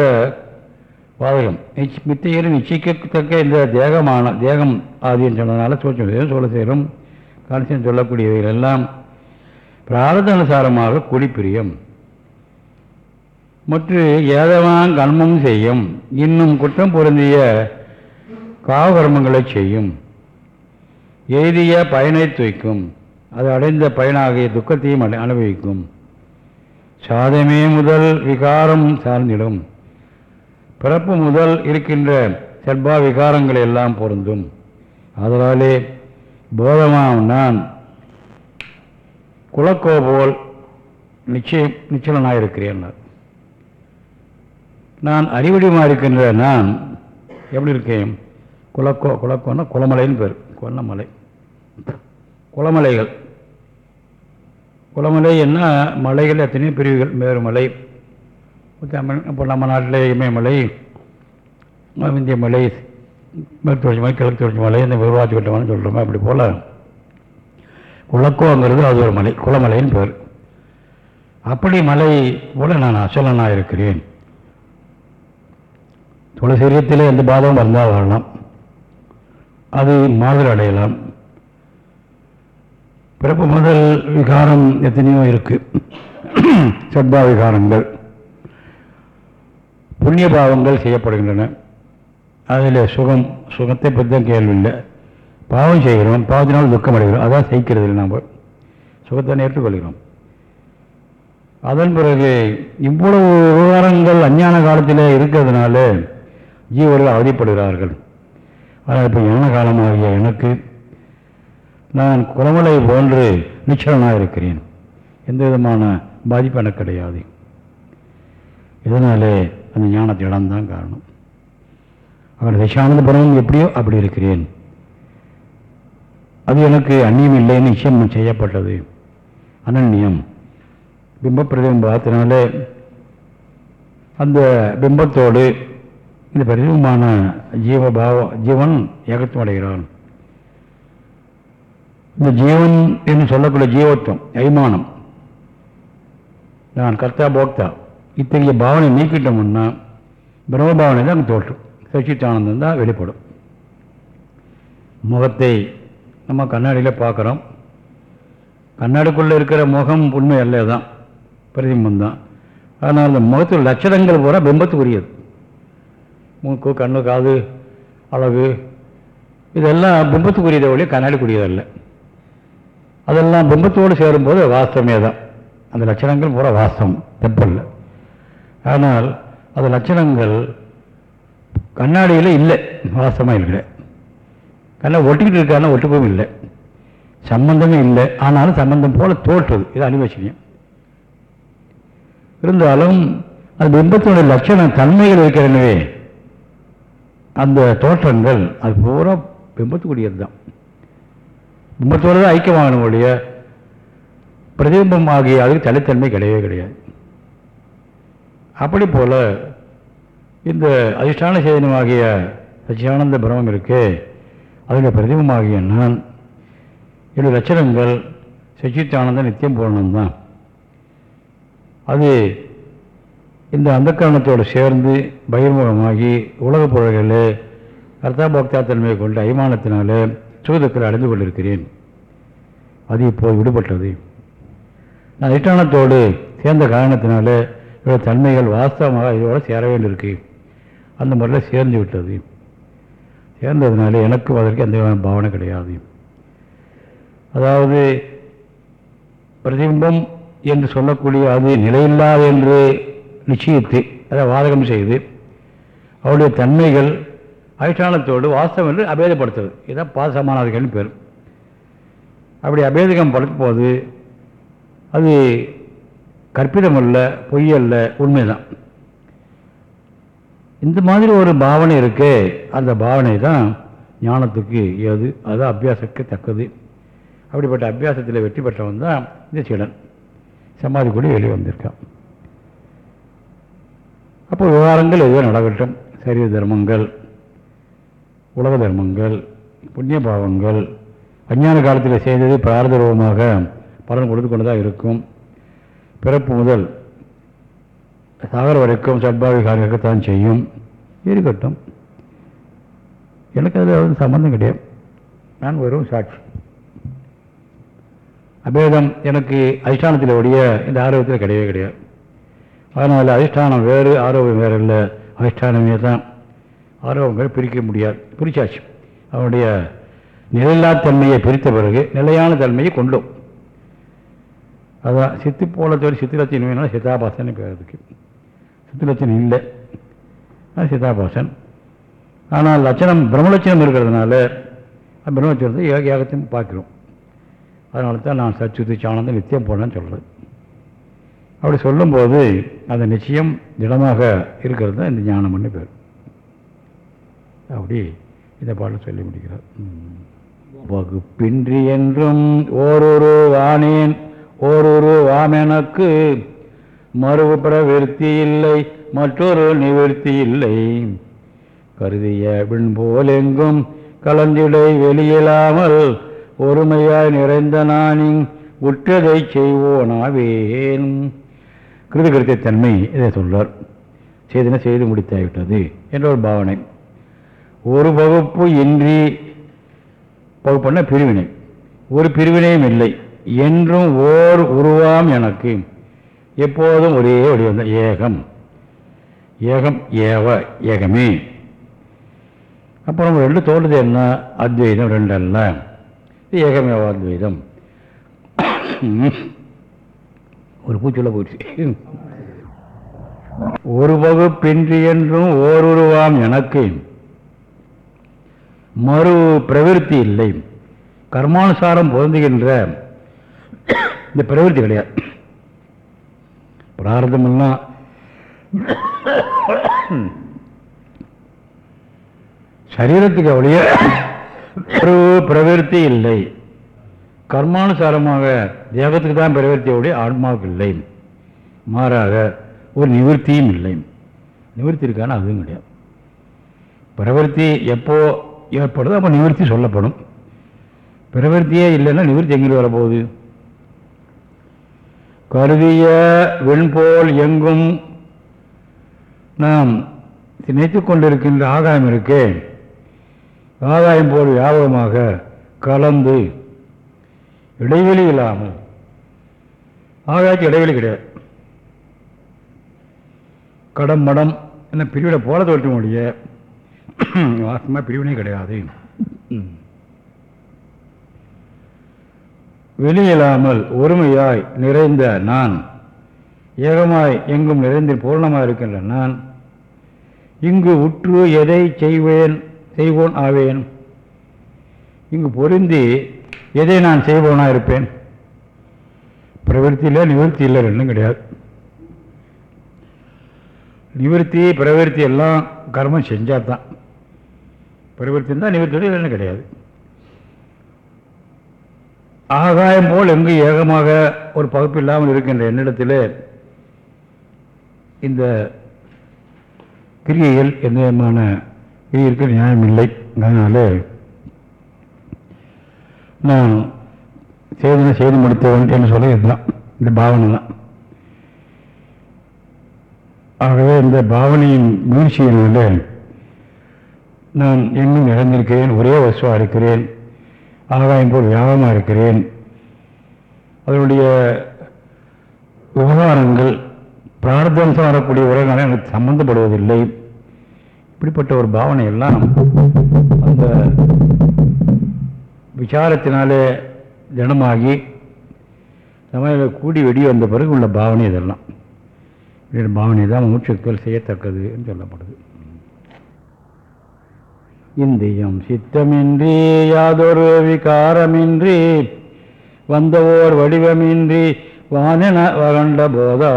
வாதகம் நிச்ச மித்தையில் நிச்சயிக்கத்தக்க இந்த தேகமான தேகம் ஆதின்னு சொன்னதுனால சூழ்ச்சி சொல்ல சேரும் கடைசியம் சொல்லக்கூடியவைகள் எல்லாம் பிராரத அனுசாரமாக குடிப்பிரியம். மற்றும் ஏதவான் கர்மம் செய்யும் இன்னும் குற்றம் பொருந்திய காவகர்மங்களை செய்யும் எய்திய பயனை துய்க்கும் அது அடைந்த பயனாகிய துக்கத்தையும் அனுபவிக்கும். சாதமே முதல் விகாரம் சார்ந்திடும். பிறப்பு முதல் இருக்கின்ற செல்பா விகாரங்கள் எல்லாம் பொருந்தும். அதனாலே போதமாம் நான் குலக்கோ போல் நிச்சயம் நிச்சலனாயிருக்கிறேன். நான் அறிவடிமாக இருக்கின்ற நான் எப்படி இருக்கேன்? குலக்கோ குலக்கோன்னா குளமலைன்னு பேர். கொல்லமலை குளமலைகள். குளமலை என்ன? மலைகள் எத்தனையோ பிரிவுகள். மேருமலை தமிழ் இப்போ நம்ம நாட்டில் இமயமலை இந்திய மலை மேற்கு தொடர்ச்சி மலை கிழக்கு தொடர்ச்சி மலை இந்த விருவாச்சி கட்டமான சொல்கிறோமே அப்படி போல். குளக்கோங்கிறது அது ஒரு மலை குளமலைன்னு பேர். அப்படி மலை போல் நான் அசலனாக இருக்கிறேன். துளசீரியத்தில் எந்த பாதமும் வந்தால் வரலாம். அது மாதிரி அடையலாம். பிறப்பு முதல் விகாரம் எத்தனையோ இருக்கு. சட்பா விகாரங்கள். புண்ணிய பாவங்கள் செய்யப்படுகின்றன. அதில் சுகம் சுகத்தை பற்றி தான் கேள்வி இல்லை பாவம் செய்கிறோம் பாவத்தினால் துக்கம் அடைகிறோம் அதான் சகிக்கிறது இல்லை நாம். சுகத்தை ஏற்றுக்கொள்கிறோம். அதன் பிறகு இவ்வளவு விவகாரங்கள் அஞ்ஞான காலத்தில் இருக்கிறதுனால ஜீவர்கள் அவதிப்படுகிறார்கள். ஆனால் இப்போ என்ன காலமாகிய எனக்கு நான் குளமலை போன்று நிச்சலனாக இருக்கிறேன். எந்த விதமான பாதிப்பு எனக்கு கிடையாது. இதனாலே அந்த ஞானத்தை இடம்தான் காரணம். அவர் திசானந்த புறம் எப்படியோ அப்படி இருக்கிறேன். அது எனக்கு அந்நியம் இல்லைன்னு நிச்சயம் செய்யப்பட்டது. அனன்யம். பிம்ப பிரதிபிம்பத்தினாலே அந்த பிம்பத்தோடு இந்த பிரதிபமான ஜீவபாவ ஜீவன் ஏகத்துவடைகிறான். இந்த ஜீவன் என்று சொல்லக்கூடிய ஜீவத்துவம் அபிமானம் நான் கர்த்தா போக்தா இத்தகைய பாவனை நீக்கிட்டோம்னா பிரம்மபாவனை தான் அங்கே தோற்றும். சச்சித்தானந்தம் தான் வெளிப்படும். முகத்தை நம்ம கண்ணாடியில் பார்க்குறோம். கண்ணாடிக்குள்ளே இருக்கிற முகம் உண்மை அல்ல தான் பிரதிபிம்பம் தான். ஆனால் அந்த முகத்தில் லட்சணங்கள் பூரா பிம்பத்துக்குரியது. மூக்கு கண்ணு காது அழகு இதெல்லாம் பிம்பத்துக்குரியதை ஒழிய கண்ணாடிக்குரியதல்ல. அதெல்லாம் பிம்பத்தோடு சேரும்போது வாஸ்தவமே தான். அந்த லட்சணங்கள் பூரா வாஸ்தவம் தப்பில்லை ஆனால் அந்த லட்சணங்கள் கண்ணாடியில் இல்லை வாஸ்தமாக இல்லை. கண்ணா ஒட்டிக்கிட்டு இருக்கான ஒட்டுக்கவும் இல்லை. சம்பந்தமே இல்லை ஆனாலும் சம்பந்தம் போல தோற்றுது இது அனிவச்சனியம் இருந்தாலும் அந்த பிம்பத்தினுடைய லட்சண தன்மைகள் இருக்கிறனவே அந்த தோற்றங்கள் அது பூரா பிம்பத்துக்குரியது தான் பிம்பத்தோடு தான் ஐக்கியமாகணும் ஒழிய பிரதிபிம்பம் ஆகிய அதுக்கு தனித்தன்மை கிடையவே கிடையாது. அப்படி போல இந்த அதிஷ்டான சேதனமாகிய சச்சியானந்த பிரமம் இருக்கு அதில் பிரதிபமாகிய நான் என்னுடைய லட்சணங்கள் சச்சித்தானந்த நித்தியம் பூரணம் தான். அது இந்த அந்த காரணத்தோடு சேர்ந்து பகிர்முகமாகி உலகப் பொருள்களே அர்த்தாபோக்தா தன்மையை கொண்டு அபிமானத்தினாலே சுகதுக்களை அடைந்து கொண்டிருக்கிறேன். அது இப்போது விடுபட்டது. நான் அதிஷ்டானத்தோடு சேர்ந்த காரணத்தினால இவ்வளோ தன்மைகள் வாஸ்தவமாக இதோடு சேர வேண்டியிருக்கு. அந்த முறையில் சேர்ந்து விட்டது. சேர்ந்ததுனால எனக்கும் அதற்கு எந்த விதமான பாவனை கிடையாது. அதாவது பிரதிபிம்பம் என்று சொல்லக்கூடிய அது நிலையில்லாது என்று நிச்சயித்து அதை வாதகம் செய்து அவருடைய தன்மைகள் அதிஷ்டானத்தோடு வாஸ்தவம் என்று அபேதப்படுத்துறது இதுதான் பாசமானாதிகள்னு பேர். அப்படி அபேதகம் படுத்தும் போது அது கற்பிதமல்ல பொய்யல்ல உண்மைதான். இந்த மாதிரி ஒரு பாவனை இருக்கே அந்த பாவனை தான் ஞானத்துக்கு ஏது அதுதான் அபியாசத்துக்கு தக்கது. அப்படிப்பட்ட அபியாசத்தில் வெற்றி பெற்றவன் தான் இந்த சீடன். சமாதி கூட வெளியே வந்திருக்கான். அப்போ விவகாரங்கள் எதுவும் நடக்கட்டும். சரீர தர்மங்கள் உலக தர்மங்கள் புண்ணிய பாவங்கள் அஞ்ஞான காலத்தில் செய்தது பிரார்த்தரூபமாக பலன் கொடுத்து கொண்டு இருக்கும். பிறப்பு முதல் சாகர வரைக்கும் சட்பாவிகாரமாக தான் செய்யும். இருக்கட்டும். எனக்கு அதில் வந்து சம்மந்தம் கிடையாது. நான் வெறும் சாட்சி. அபேதம் எனக்கு அதிஷ்டானத்தில் உடைய இந்த ஆரோக்கியத்தில் கிடையவே கிடையாது. அதனால் அதிஷ்டானம் வேறு ஆரோக்கியம் வேறு இல்லை. அதிஷ்டானமே தான். ஆரோகங்கள் பிரிக்க முடியாது. பிரிச்சாச்சு. அவனுடைய நிலையில்லா தன்மையை பிரித்த பிறகு நிலையான தன்மையை கொண்டோம். அதான் சித்து போலத்தோடு சித்திரத்தின் வேணும் சித்தாபாசன் பேர் சித்திரத்தின் இல்லை. அது சித்தாபாசன் ஆனால் லட்சணம் பிரம்மலட்சணம் இருக்கிறதுனால பிரம்மலட்சணத்தை ஏக ஏகத்தையும் பார்க்கிறோம். அதனால தான் நான் சச்சுத்து சாணந்த நித்தியம் போனேன்னு சொல்கிறது அப்படி சொல்லும்போது அந்த நிச்சயம் திடமாக இருக்கிறது தான் இந்த ஞானம்னு பேர். அப்படி இந்த பாடல் சொல்லி முடிக்கிறார். வகுப்பின்றி என்றும் ஓரொரு வானேன் ஓரொரு வாமெனக்கு மறுவு பிரவிற்த்தி இல்லை மற்றொரு நிவர்த்தி இல்லை. கருதிய விண்போல் எங்கும் கலந்திடை வெளியிலாமல் ஒருமையாய் நிறைந்த நானின் உற்றதை செய்வோனாவேன். கிருதகிருத்திய தன்மை இதை சொல்றார். செய்தின செய்து முடித்தாய்விட்டது என்ற ஒரு பாவனை. ஒரு வகுப்பு இன்றி வகுப்புன்னா பிரிவினை. ஒரு பிரிவினையும் இல்லை. என்றும் ஓர் உருவாம் எனக்கு. எப்போதும் ஒரே வடிவம் தான். ஏகம். ஏகம் ஏவ ஏகமே. அப்புறம் ரெண்டு தோன்றுது என்ன? அத்வைதம் ரெண்டு அல்ல ஏகமேவ அத்வைதம். ஒரு பூச்சுள்ள போயிடுச்சு. ஒரு வகுப்பின்றி என்றும் ஓருருவாம் எனக்கு. மறு பிரவிற்த்தி இல்லை. கர்மானுசாரம் பொருந்துகின்ற இந்த பிரவிற்த்தி கிடையாது. பிரார்த்தமெல்லாம் சரீரத்துக்கு அவளிய ஒரு பிரவிற்த்தி இல்லை. கர்மானுசாரமாக தேகத்துக்கு தான் பிரவர்த்தியோடைய ஆன்மாவுக்கு இல்லை. மாறாக ஒரு நிவர்த்தியும் இல்லை. நிவர்த்தி இருக்கான? அதுவும் கிடையாது. பிரவர்த்தி எப்போ ஏற்படுது அப்போ நிவர்த்தி சொல்லப்படும். பிரவர்த்தியே இல்லைன்னா நிவர்த்தி எங்கே வரப்போகுது? கருதிய வெண்போல் எங்கும் நாம் நினைத்து கொண்டிருக்கின்ற ஆகாயம் இருக்கே. ஆகாயம் போல் வியாபகமாக கலந்து இடைவெளி இல்லாமல். ஆகாயத்து இடைவெளி கிடையாது. கடம் மடம் என்ன பிரிவில் போல தோற்ற வாசமாக பிரிவினை கிடையாது. வெளியில்லாமல் ஒருமையாய் நிறைந்த நான் ஏகமாய் எங்கும் நிறைந்து பூர்ணமாக இருக்கின்ற நான் இங்கு உற்று எதை செய்வேன் செய்வோன் ஆவேன்? இங்கு பொருந்தி எதை நான் செய்வோனா இருப்பேன்? பிரவருத்தி இல்லை நிவர்த்தி இல்லை ரெண்டும் கிடையாது. நிவர்த்தி பிரவருத்தி எல்லாம் கர்மம் செஞ்சால் தான் பிரவருத்தி தான் நிவர்த்தி இல்லைன்னு கிடையாது. ஆகாயம் போல் எங்கு ஏகமாக ஒரு பகுப்பு இல்லாமல் இருக்கின்ற என்னிடத்தில் இந்த கிரியைகள் எந்த விதமான கிரியைக்கு நியாயம் இல்லை. அதனால் நான் செய்தனை செய்து முடித்தவன் என்று சொல்ல இதுதான். இந்த பாவனை தான். ஆகவே இந்த பாவனையின் முயற்சியினால நான் எங்கும் இழந்திருக்கிறேன் ஒரே வசுவாக இருக்கிறேன் ஆகாயம் போல் வியாபமாக இருக்கிறேன். அதனுடைய விவகாரங்கள் பிரார்த்தம்சம் வரக்கூடிய உலகங்கள் எனக்கு சம்மந்தப்படுவதில்லை இப்படிப்பட்ட ஒரு பாவனை எல்லாம் அந்த விசாரத்தினாலே தினமாகி சமையல கூடி வெடி வந்த பிறகு உள்ள பாவனை இதெல்லாம். பாவனை தான் மூச்சுக்கள் செய்யத்தக்கது என்று சொல்லப்படுது. இந்தியம் சித்தமின்றி யாதொரு விகாரமின்றி வந்தவோர் வடிவமின்றி வானென வகண்ட போதா?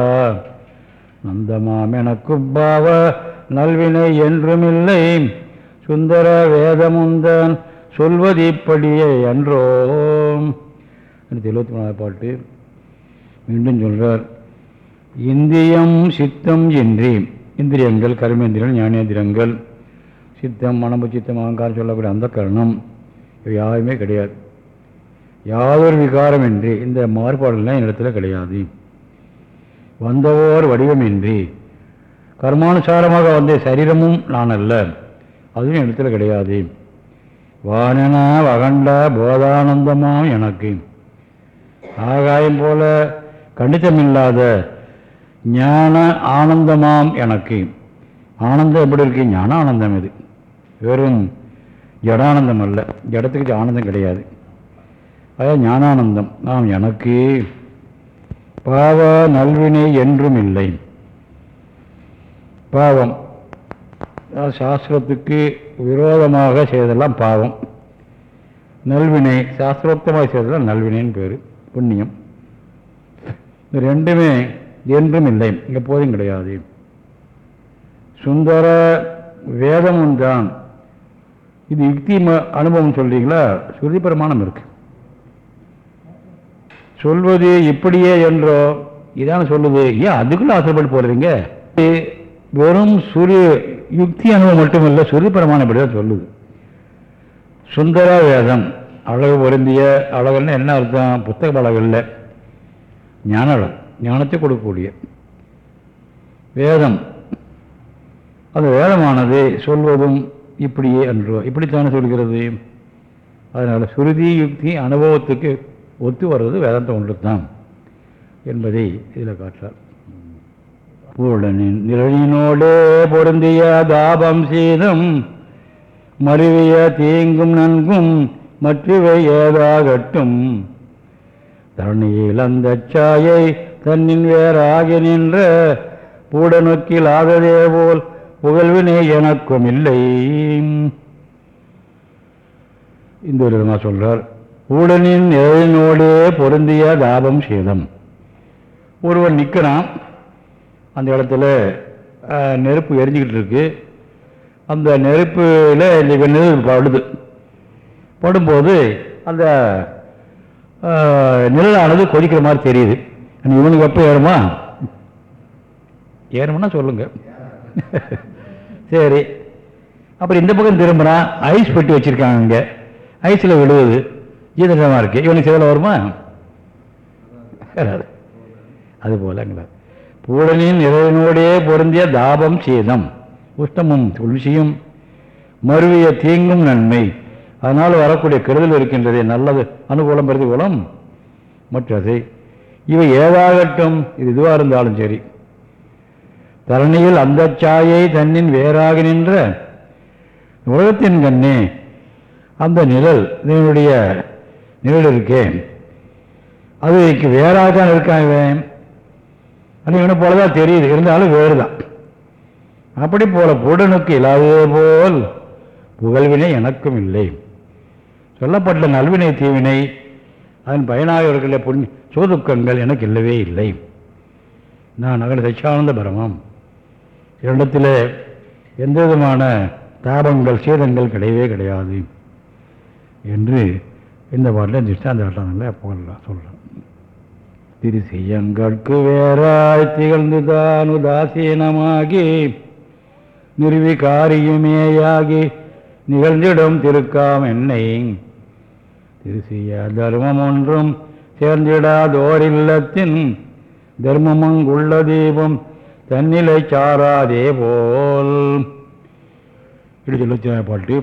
நந்தமாமெனக்குப்பாவ நல்வினை என்றுமில்லை. சுந்தர வேதமுந்தன் சொல்வது இப்படியே என்றோம் எழுபத்தி மூணாவது பாட்டு. மீண்டும் சொல்கிறார் இந்தியம் சித்தம் இன்றி இந்திரியங்கள் கர்மேந்திரங்கள் ஞானேந்திரங்கள் சித்தம் மனம்பு சித்தம் அகங்காரம் சொல்லக்கூடிய அந்த கரணம் இவை யாருமே கிடையாது. யாதொரு விகாரம் இன்றி இந்த மாறுபாடுலாம் இடத்துல கிடையாது. வந்தவோர் வடிவமின்றி கர்மானுசாரமாக வந்த சரீரமும் நான் அல்ல. அதுவும் இடத்துல கிடையாது. வானன வகண்ட போதானந்தமாம் எனக்கு. ஆகாயம் போல கண்டித்தமில்லாத ஞான ஆனந்தமாம் எனக்கு. ஆனந்தம் எப்படி இருக்கு? ஞான ஆனந்தம் இது. வெறும் ஜடானந்தம் அல்ல. ஜடத்துக்கு ஆனந்தம் கிடையாது. அதாவது ஞானானந்தம். நாம் எனக்கு பாவ நல்வினை என்றும் இல்லை. பாவம். சாஸ்திரத்துக்கு விரோதமாக செய்ததெல்லாம் பாவம். நல்வினை சாஸ்திரோக்தமாக செய்ததெல்லாம் நல்வினைன்னு பேர். புண்ணியம். இந்த ரெண்டுமே என்றும் இல்லை. எப்போதும் கிடையாது. சுந்தர வேதமும் தான் இது யுக்தி ம- அனுபவம் சொல்றீங்களா? சுருதி பிரமாணம் இருக்கு. சொல்வது இப்படியே என்றோ? இதான சொல்லுது. ஏன் அதுக்குள்ள ஆசைப்பட்டு போடுறீங்க வெறும் சுரு யுக்தி அனுபவம் மட்டுமில்லை சுருதி பிரமாணம் இப்படி தான் சொல்லுது. சுந்தர வேதம் அழகு பொருந்திய அழகுன்னு என்ன அர்த்தம்? புத்தக அழகு இல்லை ஞான அழகு ஞானத்தை கொடுக்கக்கூடிய. வேதம் அந்த வேதமானது சொல்வதும் இப்படியே அன்றோ. இப்படித்தானே சொல்கிறது? அதனால் சுருதி யுக்தி அனுபவத்துக்கு ஒத்து வர்றது வேதாந்தம் ஒன்று தான் என்பதை இதில் காட்டார் பூடனின் நிழலினோடே பொருந்திய தாபம் சீதம் மருவிய தீங்கும் நன்கும் மற்றவை ஏதாகட்டும். தரணியில் அந்த சாயை தன்னின் வேறாகி நின்ற பூடநோக்கில் ஆகதே போல் புகழ்வினை எனக்கும் இல்லை. இந்த ஒரு விதமாக சொல்கிறார் ஊடனின் நிழலினோடே பொருந்திய தாபம் சேதம். ஒருவன் நிற்கிறான் அந்த இடத்துல நெருப்பு எரிஞ்சுக்கிட்டு இருக்கு. அந்த நெருப்பில் இந்த நெருப்பு படுது. படும்போது அந்த நிழலானது கொதிக்கிற மாதிரி தெரியுது. இவனுக்கு எப்போ ஏறுமா? ஏறுமுன்னா சொல்லுங்கள் சரி. அப்புறம் இந்த பக்கம் திரும்பினா ஐஸ் பெட்டி வச்சிருக்காங்க இங்கே. ஐஸில் விழுவுது. ஜீதமாக இருக்குது இவனுக்கு சிதல வருமா? வராது. அது போலங்களா பூடனின் நிறைவினோடே பொருந்திய தாபம் சேதம். உஷ்டமும் துளிசியும். மறுவிய தீங்கும் நன்மை. அதனால் வரக்கூடிய கெடுதல் இருக்கின்றதே நல்லது. அனுகூலம் பிரதிகூலம் மற்றது இவை ஏதாகட்டும் இது இதுவாக இருந்தாலும் சரி. தரணியில் அந்த சாயை தன்னின் வேறாக நின்ற உலகத்தின் கண்ணே அந்த நிழல் இதனுடைய நிழல் இருக்கே. இன்னைக்கு வேறாக தான் இருக்கான் இவன்? அது இவனை போல தான் தெரியுது இருந்தாலும் வேறு தான் அப்படி போல புடனுக்கு இல்லாததே போல் புகழ்வினை எனக்கும் இல்லை. சொல்லப்பட்ட நல்வினை தீவினை அதன் பயனாக இருக்கிற புண்ணிய சோதுக்கங்கள் எனக்கு இல்லவே இல்லை. நான் அகல சச்சியானந்த பரமம். இரண்டத்தில் எந்த விதமான தாபங்கள் சேதங்கள் கிடையவே கிடையாது என்று இந்த பாட்டில் திஷ்டாந்த வட்டங்களை புகழலாம் சொல்கிறேன் திருசியங்கட்கு வேறாய் திகழ்ந்துதான் உதாசீனமாகி நிர்விகாரியுமேயாகி நிகழ்ந்திடும் திருக்காம் என்னை. திருசிய தர்மம் ஒன்றும் சேர்ந்திடாதோரில்லத்தின் தர்மமங்குள்ள தீபம் தன்னிலை சாராதே போல். இப்படி சொல்லி பாட்டு.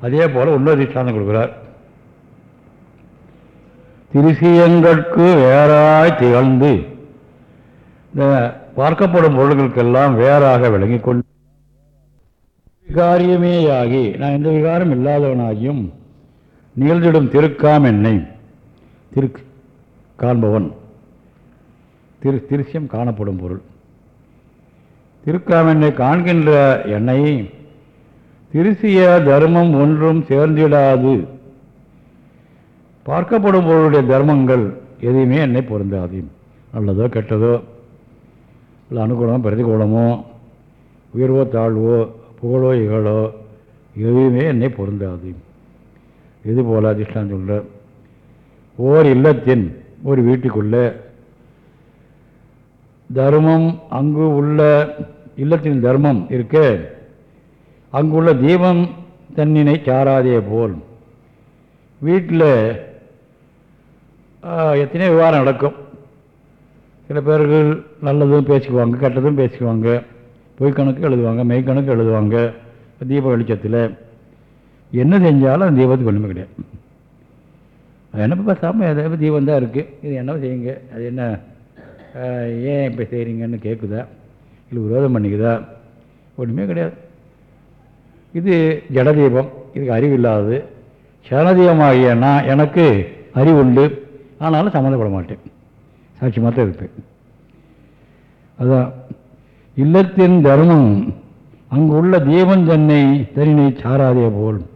அதே போல் இன்னொரு திஷ்டாந்தம் கொடுக்குறார். திருசியங்கட்கு வேறாய் திகழ்ந்து இந்த பார்க்கப்படும் பொருள்களுக்கெல்லாம் வேறாக விளங்கி கொண்டு. விகாரியமேயாகி நான் எந்த விகாரம் இல்லாதவனாகியும் நிகழ்ந்திடும் திருக்காம் என்னை திரு காண்பவன். திரு திருசியம் காணப்படும் பொருள். திருக்காமனை காண்கின்ற என்னை திருசிய தர்மம் ஒன்றும் சேர்ந்திடாது. பார்க்கப்படும் பொருளுடைய தர்மங்கள் எதையுமே என்னை பொருந்தாது. நல்லதோ கெட்டதோ இல்லை அனுகூலமோ பிரதிகூலமோ உயர்வோ தாழ்வோ புகழோ இகழோ எதுவுமே என்னை பொருந்தாது. இது போல அதிர்ஷ்டம் சொல்ற ஓர் இல்லத்தின் ஒரு வீட்டுக்குள்ளே தர்மம் அங்கு உள்ள இல்லத்தின் தர்மம் இருக்க. அங்குள்ள தீபம் தன்னினை சாராதே போல். வீட்டில் எத்தனையோ விவகாரம் நடக்கும். சில பேர்கள் நல்லதும் பேசிக்குவாங்க கெட்டதும் பேசிக்குவாங்க. பொய் கணக்கு எழுதுவாங்க மெய்க்கணக்கு எழுதுவாங்க தீப வெளிச்சத்தில். என்ன செஞ்சாலும் அந்த தீபத்துக்கு ஒன்றுமே கிடையாது. அது என்ன பேசாமல் எதாவது தீபம் தான் இருக்குது இது என்ன செய்யுங்க. அது என்ன ஏன் இப்போ செய்கிறீங்கன்னு கேட்குதா இல்லை விரோதம் பண்ணிக்குதா? ஒன்றுமே கிடையாது. இது ஜடதீபம் இதுக்கு அறிவில்லாதது. சரணதீபமாகிய நான் எனக்கு அறிவு உண்டு ஆனாலும் சம்மந்தப்பட மாட்டேன். சாட்சி மாத்திரம் இருப்பேன் அதான். இல்லத்தின் தர்மம் அங்கு உள்ள தீபம் தன்னை தனினை சாராதே போல்.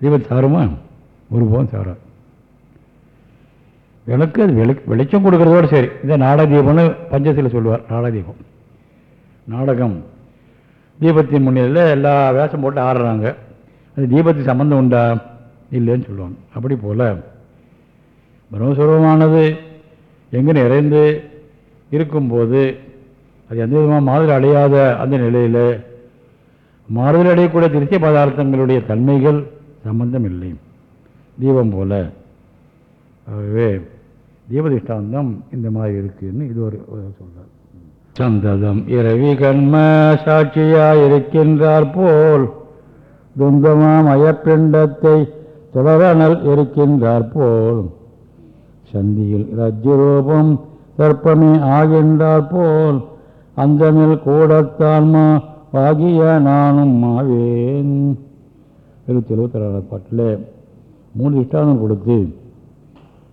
தீபம் சாருமா? ஒருபோதும் சாராது. விளக்கு அது விளக்கு வெளிச்சம் கொடுக்குறதோடு சரி. இதை நாடாதீபம்னு பஞ்சத்தில் சொல்லுவார் நாடாதீபம். நாடகம். தீபத்தின் முன்னிலையில் எல்லா வேஷம் போட்டு ஆடுறாங்க. அது தீபத்துக்கு சம்மந்தம் உண்டா? இல்லைன்னு சொல்லுவாங்க. அப்படி போல் பிரம்மஸ்வரூபமானது எங்கே நிறைந்து இருக்கும்போது அது எந்த விதமாக மாதிரி அடையாத அந்த நிலையில் மாறுதல் அடையக்கூடிய திருச்சிய பதார்த்தங்களுடைய தன்மைகள் சம்பந்தம் இல்லை தீபம் போல. ஆகவே தீபதிஷ்டாந்தம் இந்த மாதிரி இருக்குதுன்னு இது ஒரு சொல்கிறார் சந்ததம் இரவி கண்ம சாட்சியாயிருக்கின்றார் போல். துந்தமாம் அயப்பிண்டத்தை தொடரணல் இருக்கின்றார் போல். சந்தியில் ரஜ்ஜுரூபம் தர்ப்பமே ஆகின்றார் போல். அந்தமில் கூடத்தான்மா ஆகிய நானும் மாவேன். எழுபத்தி எழுபத்தி பாட்டில் மூணு திஷ்டாந்தம் கொடுத்து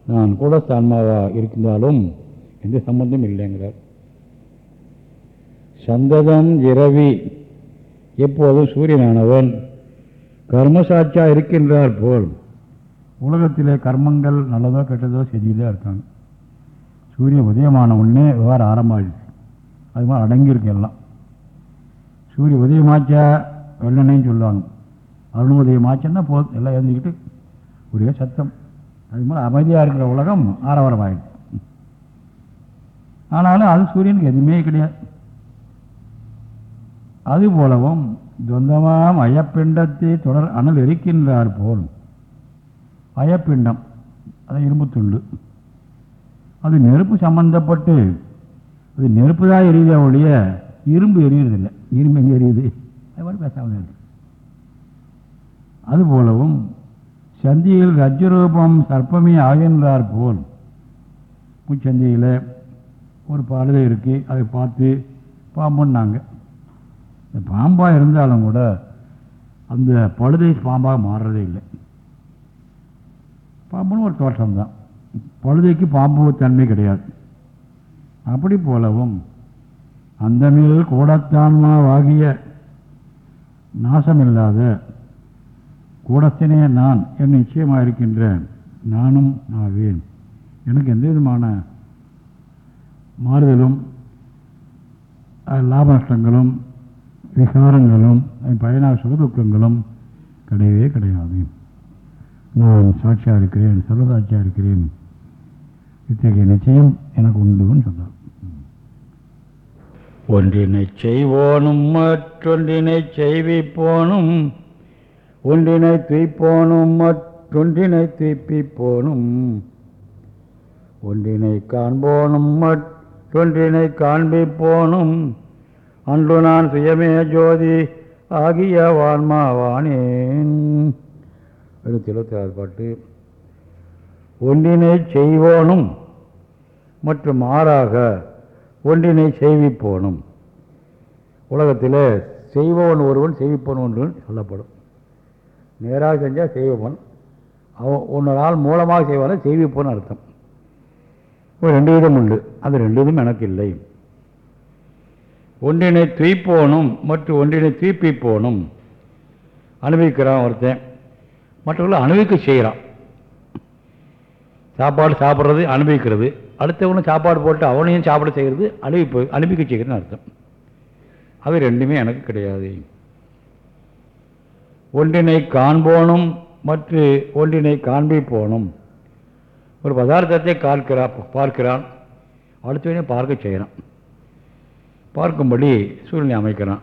நான் கூடத்தான்மாவாக இருக்கின்றாலும் எந்த சம்பந்தம் இல்லைங்கிறார். சந்ததம் இரவி. எப்போதும் சூரியனானவன். கர்மசாட்சியாக இருக்கின்றார் போல். உலகத்திலே கர்மங்கள் நல்லதோ கெட்டதோ செஞ்சுக்கிட்டே இருக்காங்க. சூரியன் உதயமான உடனே விவகாரம் ஆரம்பமாகிடுச்சு அது மாதிரி அடங்கியிருக்கு எல்லாம். சூரிய உதயமாச்சா வெள்ளனைன்னு சொல்லுவாங்க. அருண் உதயமாச்சுன்னா போதும். எல்லாம் எழுந்துக்கிட்டு ஒரே சத்தம். அது மாதிரி அமைதியாக இருக்கிற உலகம் ஆரவாரம் ஆகிடுச்சு ஆனாலும் அது சூரியனுக்கு எதுவுமே கிடையாது. அதுபோலவும் துவந்தமாம் அயப்பிண்டத்தை தொடர் அனல் எரிக்கின்றார் போல். அயப்பிண்டம் அது இரும்பு துண்டு. அது நெருப்பு சம்பந்தப்பட்டு அது நெருப்பு தான் எரியுதே ஒழிய இரும்பு எரியுறதில்லை. இரும்பு எங்கே எரியுது? அது மாதிரி பேசாமல் இருக்கு அதுபோலவும் சந்தியில் ரஜ்ஜுரூபம் சர்ப்பமே ஆகின்றார் போல். முச்சந்தியில் ஒரு பழுதை இருக்குது அதை பார்த்து பாம்புன்னாங்க. பாம்பாக இருந்தாலும் கூட அந்த பழுதை பாம்பாக மாறுறதே இல்லை. பாம்புன்னு ஒரு தோட்டம் தான் பழுதைக்கு பாம்பு தன்மை கிடையாது. அப்படி போலவும் அந்த மேல் கூடத்தான்மாவாகிய நாசமில்லாத கூடத்தினே நான் என் நிச்சயமாக இருக்கின்ற நானும் ஆவேன். எனக்கு எந்த விதமான மாறுதலும் லாப நஷ்டங்களும் விகாரங்களும் அதன் பயனாக சுகதுக்கங்களும் கிடையவே கிடையாது. நான் சாட்சியாக இருக்கிறேன் சர்வசாட்சியாக இருக்கிறேன். இத்தகைய நிச்சயம் எனக்கு உண்டுன்னு சொன்னார். ஒன்றினை செய்வோனும் மற்றொன்றினை செய்விப்போனும். ஒன்றினை துய்ப்போனும் மற்றொன்றினை துய்ப்பிப்போனும் ஒன்றினை காண்போனும் மற்றொன்றினை காண்பிப்போனும். அன்று நான் சுயமே ஜோதி ஆகிய வான்மாவானேன். எழுநூத்தி எழுபத்தி ஆறு பாட்டு. ஒன்றினை செய்வோனும் மற்றும் மாறாக ஒன்றினை செய்விப்போனும். உலகத்தில் செய்பவன் ஒருவன் செய்விப்பவன் ஒன்று சொல்லப்படும். நேராக செஞ்சால் செய்வவன் அவன் ஒன்று ஆள் மூலமாக செய்வான செய்விப்போன்னு அர்த்தம். ரெண்டு விதம் உண்டு. அது ரெண்டு விதம் எனக்கு இல்லை. ஒன்றினை துய்ப்போனும் மற்றும் ஒன்றினை தூய்ப்பிப்போனும் அனுபவிக்கிறான் ஒருத்தன். மற்றவங்களை அனுபவிக்க செய்கிறான். சாப்பாடு சாப்பிட்றது அனுபவிக்கிறது. அடுத்தவனும் சாப்பாடு போட்டு அவனையும் சாப்பிட செய்கிறது அனுபவிப்பு அனுபவிக்க செய்கிறதுன்னு அர்த்தம். அது ரெண்டுமே எனக்கு கிடையாது. ஒன்றினை காண்போனும் மற்ற ஒன்றினை காண்பிப்போனும். ஒரு பதார்த்தத்தை பார்க்கிறா பார்க்கிறான். அடுத்தவனையும் பார்க்க செய்கிறான். பார்க்கும்படி சூழ்நிலை அமைக்கிறான்.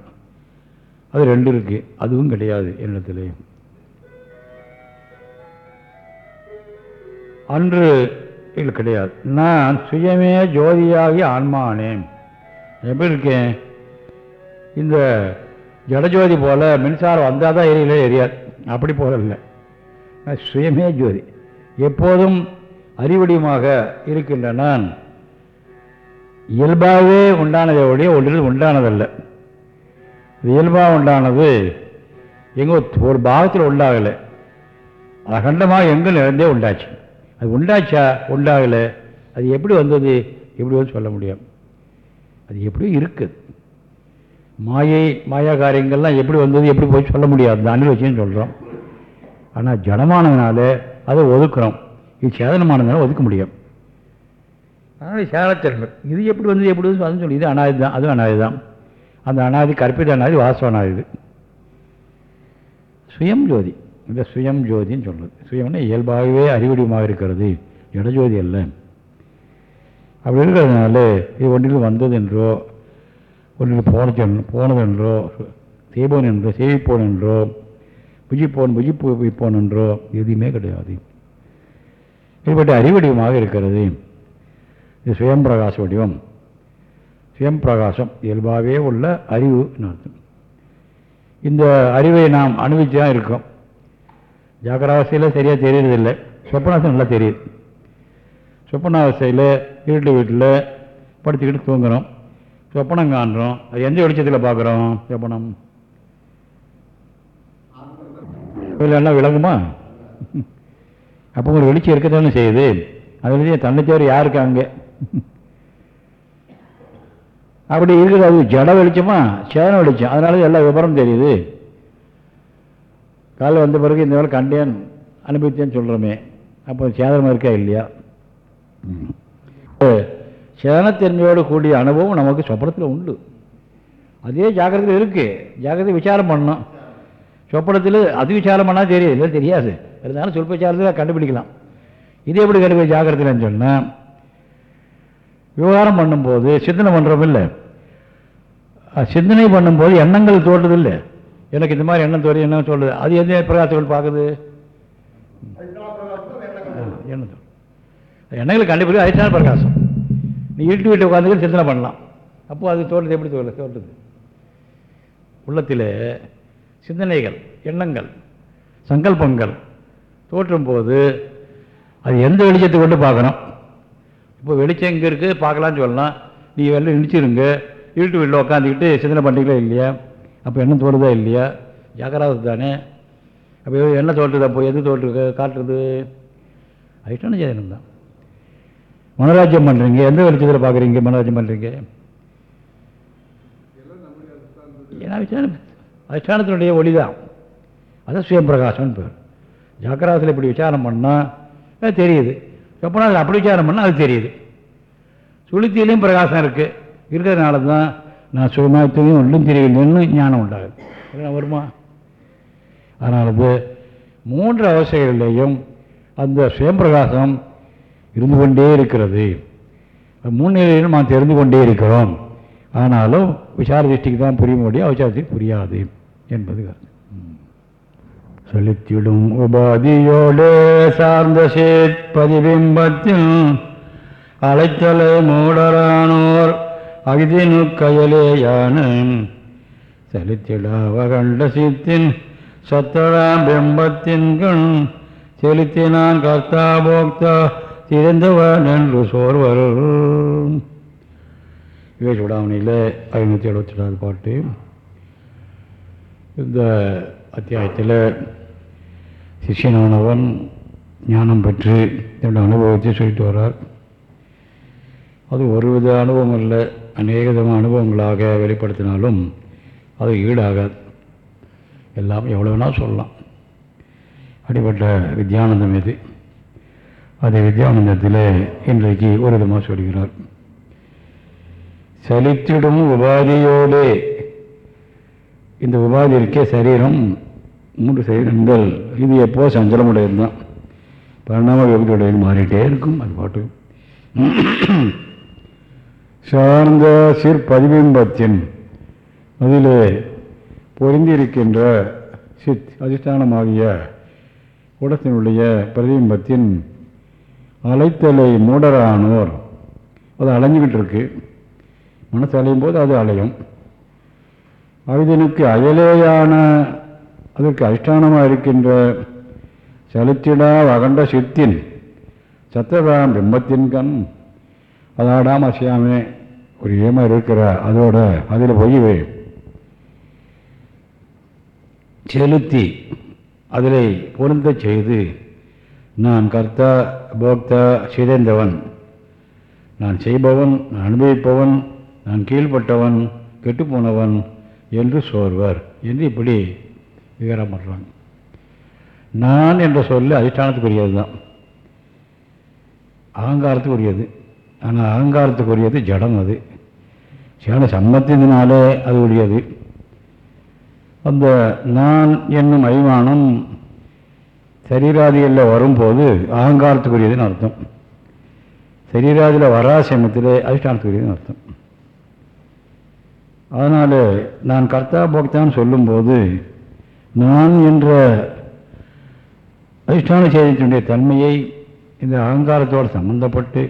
அது ரெண்டு இருக்குது அதுவும் கிடையாது என்னிடத்தில். அன்று இல்லை கிடையாது. நான் சுயமே ஜோதியாகி ஆன்மானேன். எப்படி இருக்கேன்? இந்த ஜடஜோதி போல மின்சாரம் வந்தால் தான் எரியல எரியாது. அப்படி போல இல்லை. நான் சுயமே ஜோதி. எப்போதும் அறிவடியமாக இருக்கின்ற நான் இயல்பாகவே உண்டானதை ஒழிய ஒன்றில் உண்டானதல்ல. இயல்பாக உண்டானது எங்கோ ஒரு பாகத்தில் உண்டாகலை. அகண்டமாக எங்கே நிறைந்தே உண்டாச்சு. அது உண்டாச்சா உண்டாகலை? அது எப்படி வந்தது? எப்படி வந்து சொல்ல முடியும்? அது எப்படியும் இருக்குது மாயை மாயா காரியங்கள்லாம் எப்படி வந்தது? எப்படி போய் சொல்ல முடியாது? தான் வச்சுன்னு சொல்கிறோம் ஆனால் ஜடமானதுனால அதை ஒதுக்குறோம். இது சேதனமானதுனால ஒதுக்க முடியும். அதனால் சேலத்தன்மை இது எப்படி வந்தது எப்படி வந்து அதுன்னு சொல்லி. இது அனாதி தான் அதுவும் அனாதி தான் அந்த அனாதி கற்பித அனாதி வாசவ அனாதி சுயம் ஜோதி. இந்த சுயம் ஜோதின்னு சொல்கிறது சுயம்னா இயல்பாகவே அறிவடியமாக இருக்கிறது. ஜடஜோதி அல்ல. அப்படி இருக்கிறதுனால இது ஒன்றில் வந்ததென்றோ ஒன்றில் போனது போனதென்றோ செய்வோன் என்றோ செய்விப்போன் என்றோ புஜிப்போன் புஜிப்புவிப்போன் என்றோ எதுவுமே கிடையாது. இப்படிப்பட்ட அறிவடிவமாக இருக்கிறது. இது சுயம் பிரகாச வடிவம். சுயம் பிரகாசம் இயல்பாகவே உள்ள அறிவு அர்த்தம். இந்த அறிவை நாம் அனுபவித்து தான் இருக்கோம். ஜாக்கிராவஸ்தையில் சரியாக தெரியறதில்லை. சொப்பனாவஸ்தை நல்லா தெரியுது. சொப்பனாவஸ்தையில் இருட்டு வீட்டில் படுத்துக்கிட்டு தூங்குறோம். சொப்பனம் காண்றோம். அது எந்த வெளிச்சத்தில் பார்க்குறோம்? சொப்பனம். எல்லாம் விளங்குமா? அப்போ ஒரு வெளிச்சம் இருக்கத்தானே செய்யுது. அது தன்னைச்சவர் யாருக்கு அங்கே அப்படி இருக்குது அது ஜட வெளிச்சமா? சேதன வெளிச்சம். அதனால எல்லா விவரம் தெரியுது. காலைல வந்த பிறகு இந்த வேலை கண்டேன் அனுபவித்தேன்னு சொல்கிறோமே அப்போ சேதனமாக இருக்கா இல்லையா? சேதனத்தன்மையோடு கூடிய அனுபவம் நமக்கு சொப்பனத்தில் உண்டு. அதே ஜாக்கிரதையில் இருக்குது ஜாக்கிரதை விசாரம் பண்ணணும். சொப்பனத்தில் அது விசாரம் பண்ணால் தெரியாது. இல்லை தெரியாது. இருந்தாலும் சொல்ப விசாரத்தில் கண்டுபிடிக்கலாம். இது எப்படி கண்டுபிடி ஜாக்கிரதையில்னு சொன்னால் விவகாரம் பண்ணும்போது சிந்தனை பண்ணுறோம் இல்லை. சிந்தனை பண்ணும்போது எண்ணங்கள் தோன்றுது இல்லை. எனக்கு இந்த மாதிரி எண்ணம் தோறி என்ன சொல்லுது அது எந்த பிரகாசங்கள் பார்க்குது? எண்ணம் தோணும் எண்ணங்களை கண்டுபிடி அதிர்ஷ்டான பிரகாசம். நீ இருட்டு வீட்டை உட்காந்து சிந்தனை பண்ணலாம். அப்போது அது தோன்றது எப்படி தோல்ல தோன்றுது. உள்ளத்தில் சிந்தனைகள் எண்ணங்கள் சங்கல்பங்கள் தோற்றும் போது அது எந்த வெளிச்சத்தை கொண்டு பார்க்கணும்? இப்போ வெளிச்சம் எங்கே இருக்குது பார்க்கலான்னு சொல்லலாம். நீ வெளில நினச்சிருங்க இருட்டு வீட்டில் உட்காந்துக்கிட்டு சிந்தனை பண்ணுறீங்களா இல்லையா? அப்போ என்ன தோணுதா இல்லையா? ஜாக்கிரதை தானே. அப்போ என்ன தோற்றுது அப்போ எது தோற்று காட்டுறது? அதிஷ்டான சேதனம் தான். மனராஜ்யம் பண்ணுறீங்க எந்த வெளிச்சத்தில் பார்க்குறீங்க? மனராஜ்யம் பண்ணுறீங்க ஏன்னா விசாரம் அதிஷ்டானத்தினுடைய ஒளி தான் அதான் சுயம்பிரகாசம்னு பேர். ஜாக்கிராசில் இப்படி விசாரம் பண்ணால் தெரியுது. சொப்பனாவில் அப்படி விசாரம் பண்ணால் அது தெரியுது. சுளுத்தியிலையும் பிரகாசம் இருக்குது இருக்கிறதுனால தான் நான் சுகமாகத்தையும் ஒன்றும் தெரியவில்லைன்னு ஞானம் உண்டாகுது. என்ன வருமா? அதனால மூன்று அவசைகளிலேயும் அந்த சுயம்பிரகாசம் இருந்து கொண்டே இருக்கிறது. மூணு நிலையிலும் நாம் தெரிந்து கொண்டே இருக்கிறோம். ஆனாலும் விசார திருஷ்டிக்கு தான் புரிய முடியும் அவசாரத்துக்கு புரியாது என்பது கருத்து. செலுத்திடும் உபாதியோடு சார்ந்த சேத் பதிபிம்பத்தில் அலைத்தலை மூடரானோர் அகிதினு கயலேயான செலுத்திடாவகண்ட சித்தின் சத்தடாம் பிம்பத்தின் கண் செலுத்தினான் கர்த்தா போக்தா திறந்தவன் என்று சோர்வர். இவை சுடாமணியில் ஐநூற்றி எழுபத்தி ரெண்டாவது பாட்டு. இந்த அத்தியாயத்தில் சிஷியனானவன் ஞானம் பெற்று தன்னுடைய அனுபவத்தை சொல்லிட்டு வர்றார். அது ஒரு வித அனுபவம் இல்லை அநேக விதமான அனுபவங்களாக வெளிப்படுத்தினாலும் அது ஈடாகாது. எல்லாம் எவ்வளோ வேணால் சொல்லலாம். அப்படிப்பட்ட வித்யானந்தம் இது. அது வித்யானந்தத்தில் இன்றைக்கு ஒரு விதமாக சொல்கிறார். சலித்திடும் உபாதியோடு. இந்த உபாதி இருக்கே சரீரம் மூன்று சரீரங்கள் இது எப்போ சஞ்சலமுடையது தான் பரிணாம விபத்துடைய மாறிட்டே இருக்கும் அது பாட்டு. சார்ந்த சிற்பதிபிம்பத்தின் அதிலே பொருந்திருக்கின்ற சித் அதிஷ்டானமாகிய கூடத்தினுடைய பிரதிபிம்பத்தின் அலைத்தலை மூடரானோர். அது அலைஞ்சிக்கிட்டு இருக்கு மனசு அலையும் போது அது அலையும். அவிதனுக்கு அயலேயான அதற்கு அதிஷ்டானமாக இருக்கின்ற செலுத்திடா அகண்ட சித்தின் சத்ததாம் பிம்பத்தின் கண். அதாடாம அசையாமே ஒரு ஏமா இருக்கிற அதோட அதில் பொய்வே செலுத்தி அதில் பொருந்த செய்து நான் கர்த்தா போக்தா சிதைந்தவன். நான் செய்பவன் நான் அனுபவிப்பவன் நான் கீழ்ப்பட்டவன் கெட்டுப்போனவன் என்று சோர்வர். என்று இப்படி விவரம் பண்ணுறாங்க நான் என்ற சொல்லு அதிஷ்டானத்துக்குரியது தான் அகங்காரத்துக்குரியது. ஆனால் அகங்காரத்துக்குரியது ஜடம் அது. சேன சம்மத்தினாலே அது உரியது. அந்த நான் என்னும் அபிமானம் சரீராதிகளில் வரும்போது அகங்காரத்துக்குரியதுன்னு அர்த்தம். சரீராதியில் வரா சமயத்தில் அதிஷ்டானத்துக்குரியதுன்னு அர்த்தம். அதனால் நான் கர்த்தா போக்தான்னு சொல்லும்போது நான் என்ற அதிஷ்டான சேதத்தினுடைய தன்மையை இந்த அகங்காரத்தோடு சம்பந்தப்பட்டு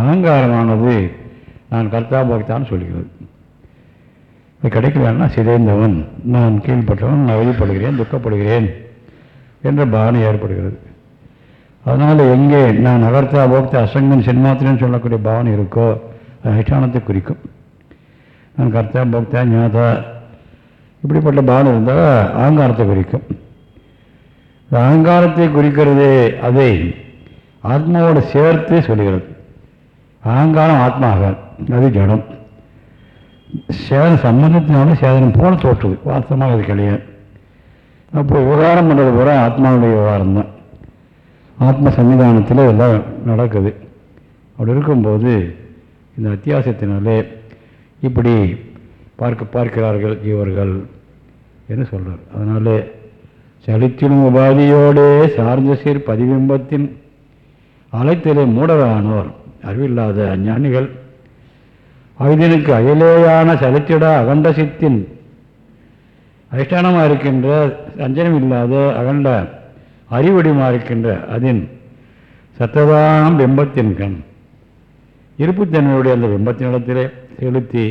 அகங்காரமானது நான் கர்த்தா போக்தான்னு சொல்லுகிறது இது கிடைக்கலன்னா சிதைந்தவன் நான் கீழ்பட்டவன் நான் அவதிப்படுகிறேன் துக்கப்படுகிறேன் என்ற பாவனை ஏற்படுகிறது. அதனால் எங்கே நான் அகர்த்தா போக்தா அசங்கன் சின்மாத்திரன்னு சொல்லக்கூடிய பாவனை இருக்கோ அது அதிஷ்டானத்தை குறிக்கும். நான் கர்த்தா போக்தா ஞாதா இப்படிப்பட்ட பானம் இருந்தால் அகங்காரத்தை குறிக்கும். ஆங்காரத்தை அகங்காரத்தை குறிக்கிறது அதை ஆத்மாவோடு சேர்த்து சொல்கிறது. அகங்காரம் ஆத்மாக அது ஜடம். சேதன சம்பந்தத்தினால சேதனம் போல தோற்றுது. வாஸ்தவமாக அது கிடையாது. அப்போ விவகாரம் பண்ணுறது பூரா ஆத்மாவுடைய விவகாரம் தான். ஆத்ம சன்னிதானத்தில் இதெல்லாம் நடக்குது. அப்படி இருக்கும்போது இந்த அத்தியாசத்தினாலே இப்படி பார்க்க பார்க்கிறார்கள் இவர்கள். என்று சொல்கிறார் அதனால் சலித்திடும் உபாதியோடே சார்ந்த சீர் பதிபிம்பத்தின் அலைத்திலே மூடரானோர். அறிவில்லாத அஞ்ஞானிகள் அவிதனுக்கு அயலேயான சலித்திட அகண்ட சித்தின் அதிஷ்டானமாக இருக்கின்ற சஞ்சனம் இல்லாத அகண்ட அறிவடிமா இருக்கின்ற அதன் சத்ததான பிம்பத்தின் கண். இருப்புத்தன்மையுடைய அந்த பிம்பத்தினிடத்திலே செலுத்தி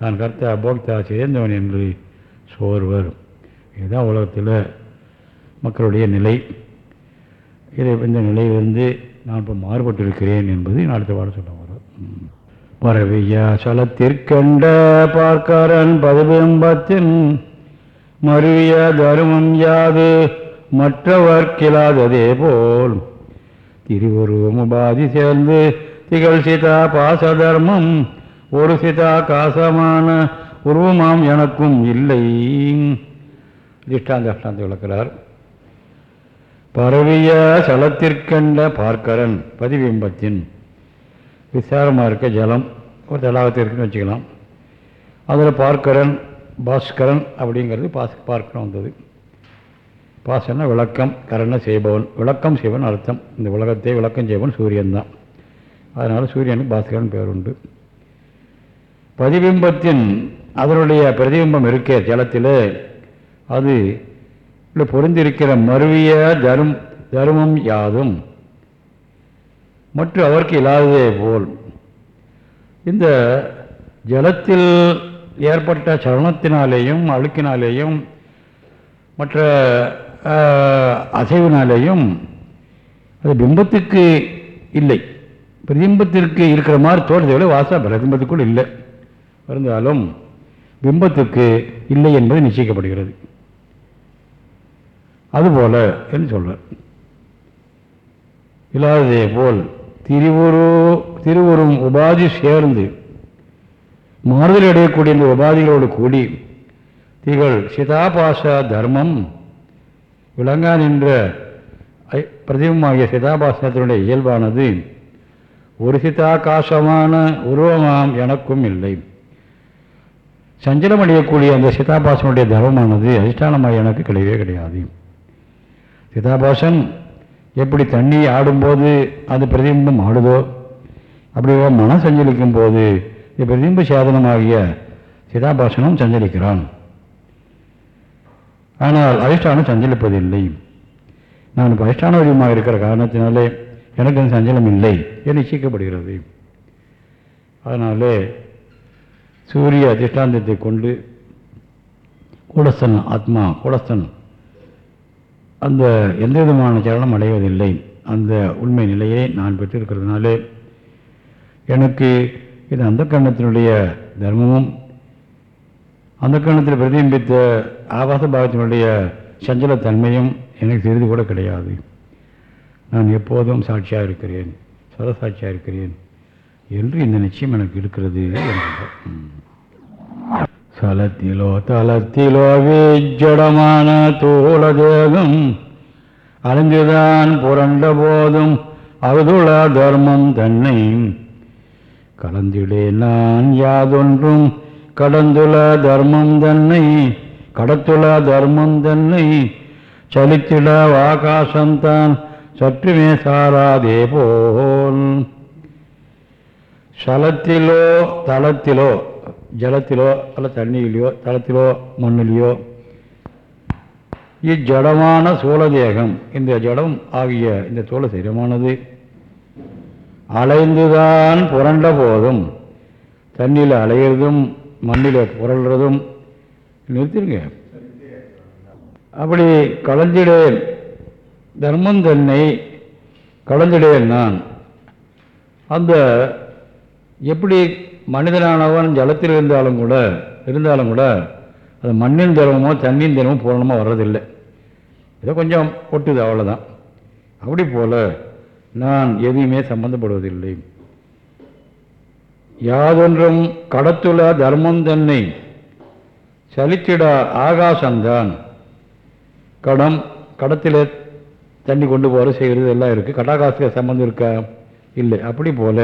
நான் கர்த்தா போக்தா சேர்ந்தவன் என்று சோர்வர் இதுதான் உலகத்தில் மக்களுடைய நிலை. இதை இந்த நிலையிலிருந்து நான் இப்போ மாறுபட்டிருக்கிறேன் என்பது நான் அடுத்த பாடம் சொல்ல வரும் பரவிய சலத்திற்கண்ட பார்க்கரன் பதுபிம்பத்தின் மருவிய தருமம் யாது மற்றவர்க்கிலாததே போல். திருவுருவம் உபாதி சேர்ந்து திகழ் சிதா பாச தர்மம் ஒரு சிதா காசமான உருவமாம் எனக்கும் இல்லை. திஷ்டாந்த அஷ்டாந்த விளக்கிறார். பரவிய சலத்திற்கண்ட பார்க்கரன் பதிபிம்பத்தின் விசாரமாக இருக்க ஜலம் ஒரு தடாகத்தில் இருக்குன்னு வச்சுக்கலாம். அதில் பார்க்கரன் பாஸ்கரன் அப்படிங்கிறது பாஸ் பார்க்கரன் வந்தது. பாசன்னா விளக்கம் கரண செய்பவன். விளக்கம் செய்வன் அர்த்தம். இந்த உலகத்தை விளக்கம் செய்வன் சூரியன் தான். அதனால் சூரியனுக்கு பாஸ்கரன் பேர் உண்டு பதிபிம்பத்தின் அதனுடைய பிரதிபிம்பம் இருக்கே ஜலத்தில். அது பொருந்திருக்கிற மருவிய தரும் தருமம் யாதும். மற்றும் அவருக்கு இல்லாததே போல். இந்த ஜலத்தில் ஏற்பட்ட சலனத்தினாலேயும் அழுக்கினாலேயும் மற்ற அசைவினாலேயும் அது பிம்பத்துக்கு இல்லை. பிரதிம்பத்திற்கு இருக்கிற மாதிரி தோற்றத்தை வாசா பிரதிம்பத்துக்குள் இல்லை. இருந்தாலும் பிம்பத்துக்கு இல்லை என்பது நிச்சயிக்கப்படுகிறது. அதுபோல என்று சொல்வார் இல்லாததே போல் திருவுரு திருவுரும் உபாதி சேர்ந்து மாறுதல் அடையக்கூடிய இந்த உபாதிகளோடு கூடி திகழ் சிதாபாச தர்மம் விளங்கா நின்ற பிரதிபமாகிய சிதாபாசத்தினுடைய இயல்பானது ஒரு சிதாகாசமான உருவமாம் எனக்கும் இல்லை. சஞ்சலம் அடையக்கூடிய அந்த சிதாபாசனுடைய தர்மமானது அதிஷ்டானமாக எனக்கு கிடையவே கிடையாது. சிதாபாசன் எப்படி தண்ணி ஆடும்போது அது பிரதிபிம்பம் ஆடுதோ அப்படி மனம் சஞ்சலிக்கும் போது பிரதிபிம்ப சாதனமாகிய சிதாபாசனம் சஞ்சலிக்கிறான். ஆனால் அதிஷ்டானம் சஞ்சலிப்பதில்லை. நான் இப்போ அதிஷ்டான வடிவமாக இருக்கிற காரணத்தினாலே எனக்கு சஞ்சலம் இல்லை என்று நிச்சயிக்கப்படுகிறது அதனாலே சூரிய அதிஷ்டாந்தத்தை கொண்டு கூடஸ்தன் ஆத்மா கூடஸ்தன் அந்த எந்த விதமான சரணம் அடைவதில்லை. அந்த உண்மை நிலையை நான் பெற்றிருக்கிறதுனாலே எனக்கு இது அந்த கண்ணத்தினுடைய தர்மமும் அந்த கண்ணத்தில் பிரதிபிம்பித்த ஆபாச பாகத்தினுடைய சஞ்சலத்தன்மையும் எனக்கு சிறிது கூட கிடையாது. நான் எப்போதும் சாட்சியாக இருக்கிறேன் சதசாட்சியாக இருக்கிறேன் என்று இந்த நிச்சயம் எனக்கு இருக்கிறது என்கிறார் சலத்திலோ தளத்திலோ வேஜடமான தோழ தேகம் அழிந்துதான் புரண்ட போதும் அவதுள தர்மம் தன்னை. கலந்திடே நான் யாதொன்றும் கடந்துள தர்மம் தன்னை கடத்துள தர்மம் தன்னை. சலித்திட ஆகாசம்தான் சற்றுமே சாராதே போல். சலத்திலோ தளத்திலோ ஜலத்திலோ அல்ல தண்ணியிலையோ தளத்திலோ மண்ணிலையோ இஜடமான சூழதேகம் இந்த ஜடம் ஆகிய இந்த சூழ சரீரமானது அலைந்துதான் புரண்ட போதும் தண்ணியில் அலையிறதும் மண்ணில் புரள்றதும் நிறுத்திருங்க. அப்படி கலந்திடேன் தர்மம் தன்னை கலந்திடேன் நான். அந்த எப்படி மனிதனானவன் ஜலத்தில் இருந்தாலும் கூட இருந்தாலும் கூட அது மண்ணின் திரவமோ தண்ணியின் திரவமோ பூரணமாக வர்றதில்லை. ஏதோ கொஞ்சம் ஒட்டுது அவ்வளோதான் அப்படி போல் நான் எதையுமே சம்பந்தப்படுவதில்லை. யாதொன்றும் கடத்துள்ள தர்மம் தன்னை சலித்திடா ஆகாசம்தான் கடம் கடத்தில் தண்ணி கொண்டு போகிற செய்கிறது எல்லாம் இருக்குது கடாகாசுக்கு சம்மந்தம் இருக்கா? இல்லை. அப்படி போல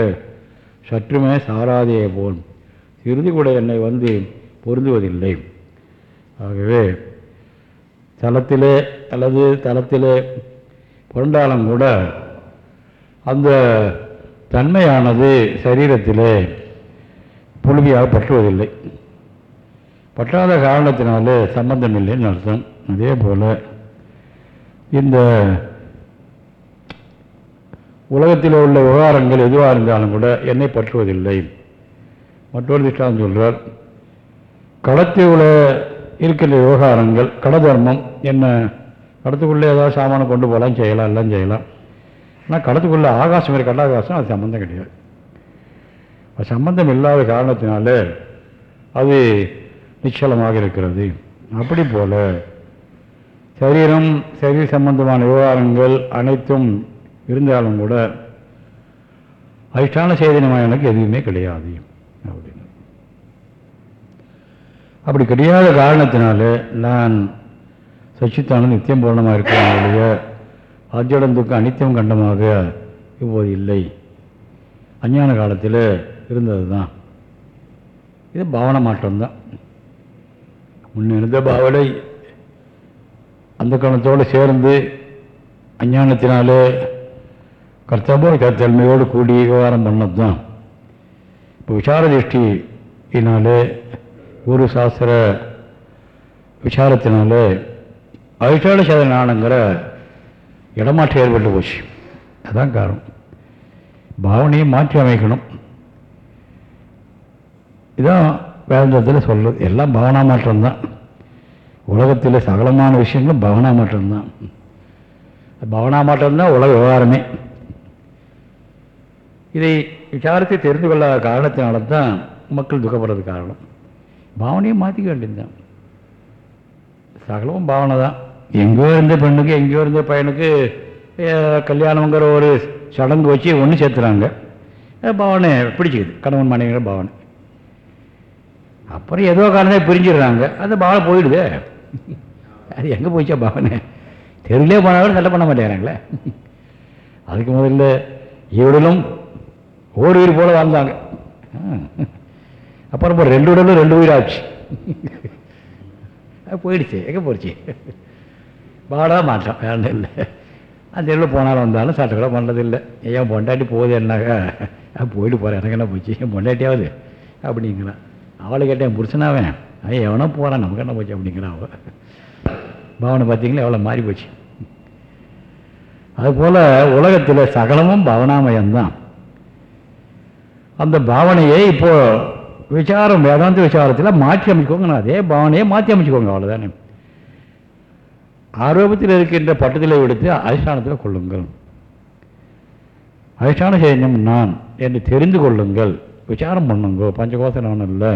சற்றுமே சாராதே போல் இறுதி கூட என்னை வந்து பொருந்துவதில்லை. ஆகவே தளத்திலே அல்லது தளத்திலே புரண்டாலும் கூட அந்த தன்மையானது சரீரத்திலே புழுதியாக பற்றுவதில்லை. பற்றாத காரணத்தினாலே சம்பந்தம் இல்லைன்னு அர்த்தம். அதே போல் இந்த உலகத்தில் உள்ள விவகாரங்கள் எதுவாக இருந்தாலும் கூட என்னை பற்றுவதில்லை. மற்றொரு திஷ்டாந்தம் சொல்கிறார் களத்தில் உள்ள இருக்கின்ற விவகாரங்கள் கடதர்மம் என்ன? கடத்துக்குள்ளே ஏதாவது சாமானை கொண்டு போகலாம் செய்யலாம் எல்லாம் செய்யலாம். ஆனால் கடத்துக்குள்ளே ஆகாசம் இருக்கு கடாகாசம் அது சம்மந்தம் கிடையாது. அது சம்பந்தம் இல்லாத காரணத்தினாலே அது நிச்சலமாக இருக்கிறது. அப்படி போல சரீரம் சரீர சம்பந்தமான விவகாரங்கள் அனைத்தும் இருந்தாலும் கூட அதிஷ்டான சேதனமாக எனக்கு எதுவுமே கிடையாது. அப்படின்னு. அப்படி கிடையாத காரணத்தினால நான் சச்சித்தான நித்தியம் பூர்ணமாக இருக்கிறவங்களுடைய அஜடந்துக்கு அனித்தியம் கண்டமாக இப்போது இல்லை. அஞ்ஞான காலத்தில் இருந்தது தான் இது பாவனை மாற்றம்தான். முன்ன இருந்த பாவனை அந்த காலத்தோடு சேர்ந்து அஞ்ஞானத்தினாலே கர்த்தபோர் கர்த்தன்மையோடு கூடி விவகாரம் பண்ணது தான் இப்போ விசார திருஷ்டியினாலே குரு சாஸ்திர விசாரத்தினாலே அவிசார சதனானங்கிற இடமாற்றம் ஏற்பட்டு போச்சு அதுதான் காரணம் பாவனையை மாற்றி அமைக்கணும் இதான் வேந்தத்தில் சொல்லுது எல்லாம் பாவனா மாற்றம்தான் உலகத்தில் சகலமான விஷயங்களும் பாவனா மாற்றம்தான் பாவனா மாற்றம்தான் உலக விவகாரமே இதை விசாரத்தை தெரிந்து கொள்ளாத காரணத்தினால தான் மக்கள் துக்கப்படுறது காரணம். பாவனையை மாற்றிக்க வேண்டியதுதான். சகலமும் பாவனை தான். எங்கேயோ இருந்த பெண்ணுக்கு எங்கேயோ இருந்த பையனுக்கு கல்யாணங்கிற ஒரு சடங்கு வச்சு ஒன்று சேர்த்துறாங்க. பாவனை பிடிச்சிக்குது. கணவன் மனைவிங்கிற பாவனை. அப்புறம் ஏதோ காரணத்தை பிரிஞ்சிடுறாங்க. அந்த பாவனை போயிடுதே. அது எங்கே போயிச்சா பாவனை? தெருவிலே போனாலும் சட்டை பண்ண மாட்டேங்கிறாங்களே. அதுக்கு முதல்ல இவடலும் ஓர் உயிர் போல வாழ்ந்தாங்க. அப்புறம் ரெண்டு உடலும் ரெண்டு உயிராச்சு. அது போயிடுச்சு. எங்கே போயிடுச்சு பாடா மாற்றம் வேற இல்லை. அந்த தெருவில் போனாலும் வந்தாலும் சட்டை கூட பண்ணுறதில்லை ஏன் பொண்டாட்டி போகுது என்னாக்கா போயிட்டு போகிறேன் எனக்கு என்ன போச்சு? என் பொண்டாட்டியாவது? அப்படிங்கிறான். அவளை கேட்டேன் புருஷனாவன் அவன் எவனோ போகிறான் நமக்கு என்ன போச்சு? அப்படிங்கிறான் அவள் பவனை பார்த்தீங்களா? எவ்வளோ மாறி போச்சு. அதுபோல் உலகத்தில் சகலமும் பவனாமயம்தான். அந்த பாவனையை இப்போ விசாரம் வேதாந்த விசாரத்தில் மாற்றி அமைச்சுக்கோங்க அதே பாவனையை மாற்றி அமைச்சுக்கோங்க அவ்வளோதானே ஆரோபத்தில் இருக்கின்ற பட்டத்திலே விடுத்து அதிஷ்டானத்தில் கொள்ளுங்கள். அதிஷ்டான சைன்யம் நான் என்று தெரிந்து கொள்ளுங்கள். விசாரம் பண்ணுங்கோ பஞ்சகோச நான் இல்லை.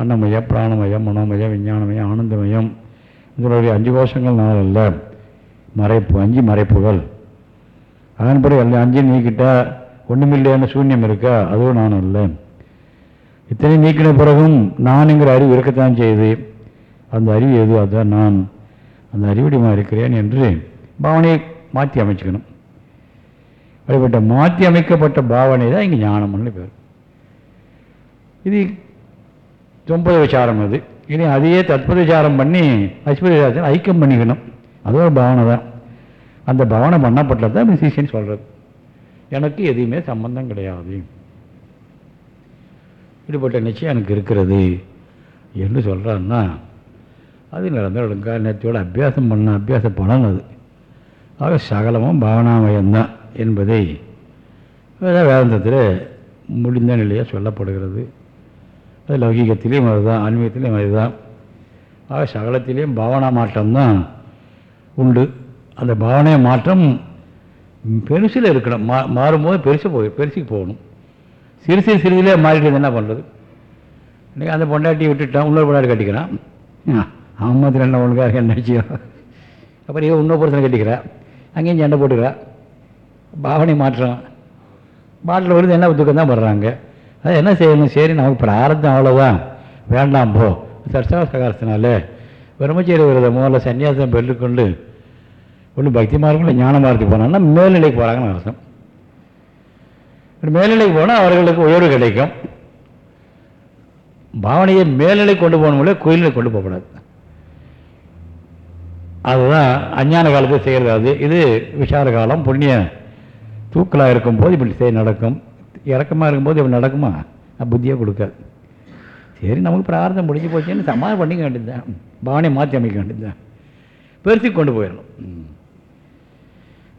அன்னமயம் பிராணமயம் மனோமயம் விஞ்ஞானமயம் ஆனந்தமயம் இதனுடைய அஞ்சு கோஷங்கள் நான் இல்லை. மறைப்பு அஞ்சு மறைப்புகள். அதன்படி பிறகு எல்லாம் அஞ்சு நீக்கிட்ட ஒன்றுமில்லையான சூன்யம் இருக்கா? அதுவும் நான் இல்லை. இத்தனை நீக்கின பிறகும் நான்ங்கிற அறிவு இருக்கத்தான் செய்யுது. அந்த அறிவு எது? அதான் நான். அந்த அறிவுடையமாக இருக்கிறேன் என்று பாவனையை மாற்றி அமைச்சுக்கணும். அப்படிப்பட்ட மாற்றி அமைக்கப்பட்ட பாவனை தான் இங்கே ஞானம்னு பேர். இது தொம்பது விசாரம் அது. இனி அதையே தற்பது விசாரம் பண்ணி அஸ்பத விசாரத்தில் ஐக்கியம் பண்ணிக்கணும். அது ஒரு பாவனை தான் அந்த பாவனை பண்ணப்பட்டது தான் சிசின்னு சொல்கிறது எனக்கு எதுவுமே சம்பந்தம் கிடையாது. இப்படிப்பட்ட நிச்சயம் எனக்கு இருக்கிறது என்று சொல்கிறான்னா அது நிரந்தர நேரத்தோடு அபியாசம் பண்ண அபியாச பலன் அது. ஆக சகலமும் பாவனாமயம்தான் என்பதை வேத வேதாந்தத்தில் முடிந்த நிலையாக சொல்லப்படுகிறது. அது லௌகிகத்திலையும் அதுதான் ஆன்மீகத்திலையும் அதுதான். ஆக சகலத்திலையும் பாவனா மாற்றம்தான் உண்டு. அந்த பாவனை மாற்றம் பெருசில் இருக்கணும். மா மாறும்போது பெருசு போய் பெருசுக்கு போகணும். சிறு சிறு சிறிதிலே மாறிட்டு என்ன பண்ணுறது இன்றைக்கி அந்த பொண்டாட்டியை விட்டுட்டான் இன்னொரு பொண்டாட்டி கட்டிக்கிறான் அவன் மாத்திரம் என்ன ஒழுங்காக அப்புறம் இவன் இன்னொரு பொருத்தனை கட்டிக்கிறா. அங்கேயும் சண்டை போட்டுக்கிறா. பாவனை மாற்றம். பாட்டில் விழுந்து என்ன துக்கம் தான் படுறாங்க. அது என்ன செய்யணும்? சரி நமக்கு பிராரத்தம் அவ்வளோவா வேண்டாம் போ. சர்ச்சாவசகாரத்தினால பிரம்மச்சரிய விரதமோ முதல்ல சன்னியாசம் பெற்றுக்கொண்டு ஒன்று பக்தி மார்க்கம் இல்லை ஞான மார்க்கு போனாங்கன்னா மேல்நிலைக்கு போகிறாங்கன்னு அர்த்தம். மேல்நிலைக்கு போனால் அவர்களுக்கு உயர்வு கிடைக்கும். பாவனையை மேல்நிலை கொண்டு போகணும்ல கோயிலில் கொண்டு போகக்கூடாது அதுதான் அஞ்ஞான காலத்தில் செய்கிறது அது இது விஷார காலம் புண்ணிய தூக்கலாக இருக்கும்போது இப்படி செய்ய நடக்கும். இறக்கமாக இருக்கும்போது இப்படி நடக்குமா? நான் புத்தியே கொடுக்காது. சரி நமக்கு பிரார்த்தம் முடிஞ்சு போச்சுன்னு சமாதானம் பண்ணிக்க வேண்டியதுதான். பாவனையை மாற்றி அமைக்க வேண்டியதுதான். பெருசுக்கு கொண்டு போயிடணும்.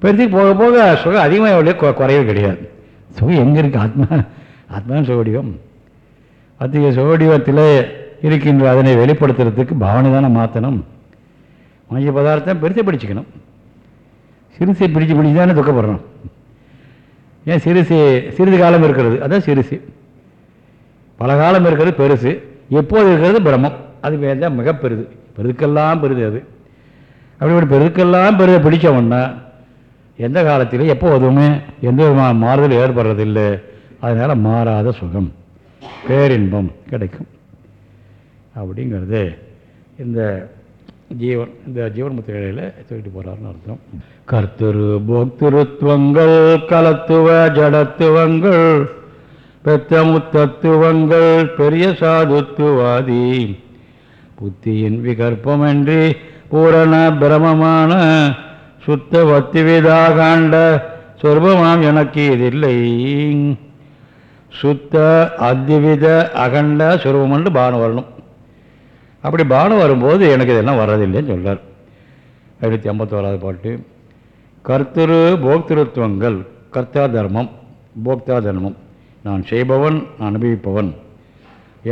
பெருசுக்கு போக போக சுகம் அதிகமாக எவ்வளோ குறையவே கிடையாது. சுகம் எங்கே இருக்குது ஆத்மா ஆத்மா சுகடிவம் அதிக சுகடிவத்தில் இருக்கின்ற அதனை வெளிப்படுத்துறதுக்கு பாவனை தானே மாற்றணும் மஞ்ச பதார்த்தம் பெருசை பிடிச்சிக்கணும். சிறுசை பிடிச்சு பிடிச்சு தானே துக்கப்படுறோம். ஏன் சிறுசு சிறிது காலம் இருக்கிறது? அதான் சிறுசு. பல காலம் இருக்கிறது பெருசு. எப்போது இருக்கிறது? பிரம்மம். அது மேலே தான் மிக பெருது பெருதுக்கெல்லாம் பெருது அது. அப்படி ஒரு பெருதுக்கெல்லாம் பெருதை பிடிச்சவன்னா எந்த காலத்திலும் எப்போதுமே எந்த விதமான மாறுதல் ஏற்படுறதில்லை. அதனால் மாறாத சுகம் பேரின்பம் கிடைக்கும். அப்படிங்கிறது இந்த ஜீவன் இந்த ஜீவன் முத்திரையில் சொல்லிட்டு போகிறாருன்னு அர்த்தம். கர்த்தரு போக்திருத்துவங்கள் கலத்துவ ஜடத்துவங்கள் பெத்த முத்தத்துவங்கள் பெரிய சாதுத்துவாதி புத்தியின் விகற்பமின்றி பூரண பிரமமான சுத்த வத்திவிதாகாண்ட சொர்பமாம் எனக்கு இதில்லை. சுத்த அத்வித அகண்ட சொருபம் என்று பானம் வரணும். அப்படி பானம் வரும்போது எனக்கு இதெல்லாம் வர்றதில்லைன்னு சொல்கிறார் ஐநூற்றி ஐம்பத்தோராது பாட்டு. கர்த்தரு போக்திருத்துவங்கள் கர்த்தா தர்மம் போக்தா தர்மம். நான் செய்பவன் நான் அனுபவிப்பவன்.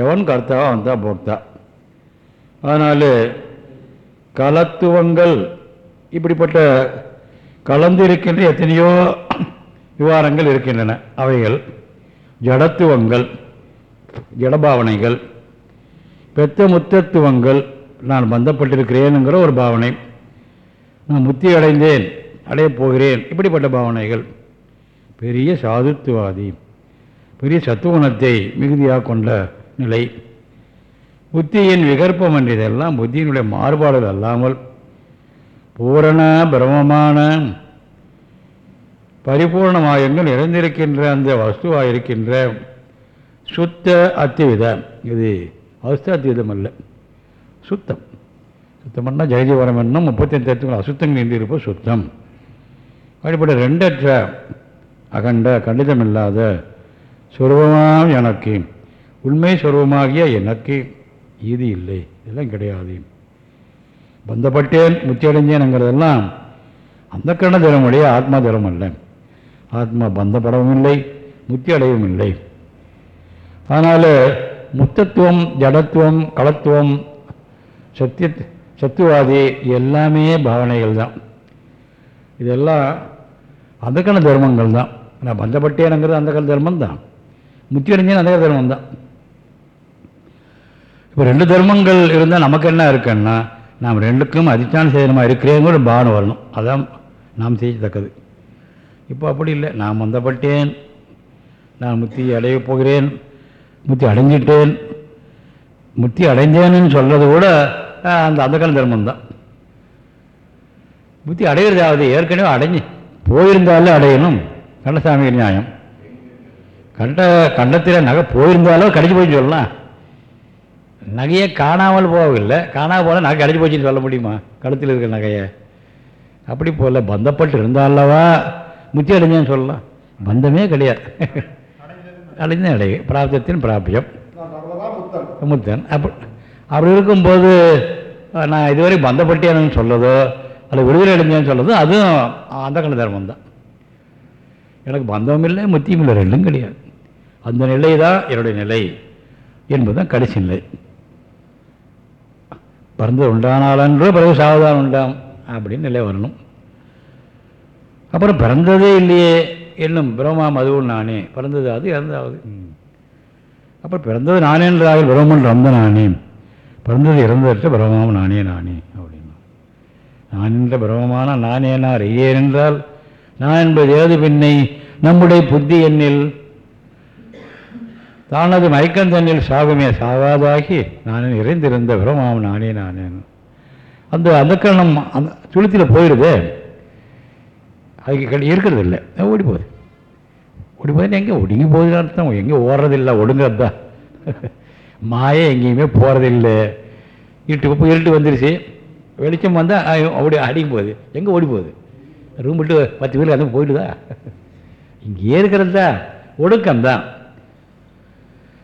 எவன் கர்த்தாவோ அவன் தான் போக்தா. அதனால் கலத்துவங்கள் இப்படிப்பட்ட கலந்து இருக்கின்ற எத்தனையோ விவகாரங்கள் இருக்கின்றன. அவைகள் ஜடத்துவங்கள் ஜடபாவனைகள் பெத்த முத்தத்துவங்கள். நான் பந்தப்பட்டிருக்கிறேனுங்கிற ஒரு பாவனை. நான் முத்தி அடைந்தேன் அடையப் போகிறேன். இப்படிப்பட்ட பாவனைகள். பெரிய சாதுத்துவாதி பெரிய சத்துவகுணத்தை மிகுதியாக கொண்ட நிலை. புத்தியின் விகற்பம் என்று இதெல்லாம் புத்தியினுடைய மாறுபாடுகள் அல்லாமல் பூரண பிரமமான பரிபூர்ணமாக எங்கு நிறைந்திருக்கின்ற அந்த வஸ்துவாக இருக்கின்ற சுத்த அத்திவிதம் இது அவஸ்த அத்திவிதம் அல்ல. சுத்தம். சுத்தம்னா ஜெயஜீவரம் என்னும் முப்பத்தஞ்சு தத்துவங்கள். அசுத்தங்கள் நின்றிருப்போம் சுத்தம். அப்படிப்பட்ட ரெண்டற்ற அகண்ட கண்டிதம் இல்லாத சொருபமாம் எனக்கு. உண்மை சொருபமாகிய எனக்கு. இது இல்லை. இதெல்லாம் கிடையாது. பந்தப்பட்டேன் முத்தியடைஞ்சேனுங்கிறதெல்லாம் அந்த கண்ண தரமுடைய ஆத்மா தினம் அல்ல ஆத்மா பந்தப்படவும் இல்லை முத்தி அடையவும் இல்லை அதனால் முத்தத்துவம் ஜடத்துவம் களத்துவம் சத்திய சத்துவாதி எல்லாமே பாவனைகள் தான் இதெல்லாம் அந்த கண்ண தர்மங்கள் தான் நான் பந்தப்பட்டேனுங்கிறது அந்த கண்ண தர்மம் தான் முத்தி அடைஞ்சேன் அந்த தர்மம் தான் இப்போ ரெண்டு தர்மங்கள் இருந்தால் நமக்கு என்ன இருக்குன்னா நாம் ரெண்டுக்கும் அதிஷ்டான சேதனமாக இருக்கிறேங்கிற ஒரு பாவனை வரணும். அதான் நாம் செய்யத்தக்கது. இப்போ அப்படி இல்லை. நான் வந்தப்பட்டேன் நான் முத்தி அடையப் போகிறேன். முத்தி அடைஞ்சிட்டேன். முத்தி அடைஞ்சேன்னு சொல்கிறது கூட அந்த அந்த கால தர்மம்தான் புத்தி அடைகிறதாவது ஏற்கனவே அடைஞ்சு போயிருந்தாலும் அடையணும். கண்டசாமி நியாயம். கண்ட கண்டத்தில் நகை போயிருந்தாலும் கடிச்சு போயின்னு சொல்லலாம். நகையை காணாமல் போகவில்லை. காணாமல் போனால் நகை கடிச்சு போச்சுன்னு சொல்ல முடியுமா? கழுத்தில் இருக்கிற நகையை. அப்படி போகல பந்தப்பட்டு இருந்தாலவா? முத்தி அடைஞ்சேன்னு சொல்லலாம். பந்தமே கிடையாது. அடைஞ்ச அடைய பிராப்தத்தின் பிராபியம். முத்தன். அப்படி அப்படி இருக்கும்போது நான் இதுவரை பந்தப்பட்டேன்னு சொல்லதோ அல்ல விடுதலை அடைஞ்சேன்னு சொல்லதோ அதுவும் அந்த கண்ண தர்மம் தான். எனக்கு பந்தமும் இல்லை முத்தியும் இல்லை ரெண்டும் கிடையாது. அந்த நிலை தான் என்னுடைய நிலை என்பதுதான் கடைசி நிலை. பிறந்தது உண்டானாலன்றோ பிறகு சாவதான் உண்டாம் அப்படின்னு நிலை வரணும். அப்புறம் பிறந்ததே இல்லையே என்னும் பிரம்மாம் அதுவும் நானே. பிறந்தது அது இறந்தாவது அப்புறம் பிறந்தது நானே என்றாக பிரம்மன் ரந்த நானே. பிறந்தது இறந்ததற்ற பிரம்மாவும் நானே நானே அப்படின்னா. நான் என்ற பிரமமான நானே நான் ஐயேன் என்றால் நான் என்பது ஏது பின்னை? நம்முடைய புத்தி எண்ணில் தானது மயக்கந்தண்ணில் சாகுமே சாவாதாகி நான் இறைந்திருந்த பிரமாம் நானே நானே. அந்த அந்த கரணம் அந்த துளித்தில் போயிடுதே அதுக்கு கடி இருக்கிறது இல்லை ஓடி போகுது ஓடி போகுது எங்கே? ஒடுங்கி போகுதுன்னு அர்த்தம். எங்கே ஓடுறதில்லை ஒடுங்கிறது? தான் மாயே எங்கேயுமே போகிறதில்லை இருட்டு இப்போ இருட்டு வந்துருச்சு. வெளிச்சம் வந்தால் அப்படி அடிக்கும் போகுது எங்கே ஓடி போகுது ரூம் விட்டு பத்து பேர் அந்த போயிடுதா? இங்கே இருக்கிறது? தான் ஒடுக்கம் தான்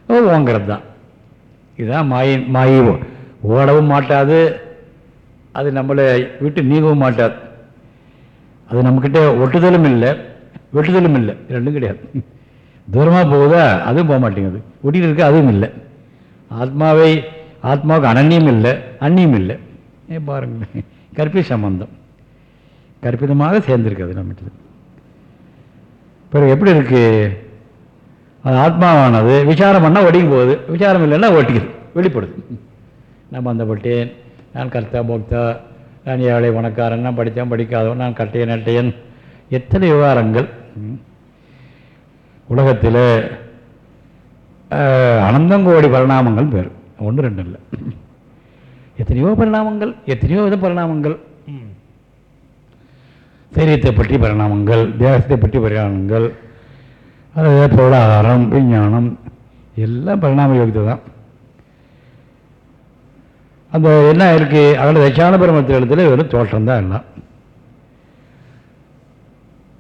ஓங்கிறது தான். இதுதான் மாயின் மாயி ஓடவும் மாட்டாது. அது நம்மளை விட்டு நீங்கவும் மாட்டாது. அது நம்மக்கிட்ட ஒட்டுதலும் இல்லை வெட்டுதலும் இல்லை. ரெண்டும் கிடையாது. தூரமாக போகுதா அதுவும் போக மாட்டேங்குது. ஒட்டிகிட்டு இருக்க அதுவும் இல்லை. ஆத்மாவை ஆத்மாவுக்கு அனன்யம் இல்லை அந்நியம் இல்லை. ஏ பாருங்களேன். கற்பி சம்பந்தம். கற்பிதமாக சேர்ந்துருக்கு நம்மகிட்ட. பிறகு எப்படி இருக்கு? அது ஆத்மாவானது. விசாரம் பண்ணால் ஒடுங்கி போகுது. விசாரம் இல்லைன்னா ஒட்டிக்குது. வெளிப்படுது. நான் பந்தப்பட்டேன். நான் கர்த்தா போக்தா. நான் ஏழை வணக்காரன் நான் படித்தேன் படிக்காதவன். நான் கட்டையன் நட்டையன். எத்தனை விவகாரங்கள். உலகத்தில் அனந்தங்கோடி பரிணாமங்கள் பேர். ஒன்று ரெண்டு இல்லை. எத்தனையோ பரிணாமங்கள் எத்தனையோ வித பரிணாமங்கள். சரீரத்தை பற்றி பரிணாமங்கள் தேசத்தை பற்றி பரிணாமங்கள். அது அறம் விஞ்ஞானம் எல்லாம் பரிணாம யோகிதை தான் அந்த என்ன இருக்கு? அதில் தட்சான பிரமத்தில் இடத்துல வெறும் தோற்றம் தான் எல்லாம்.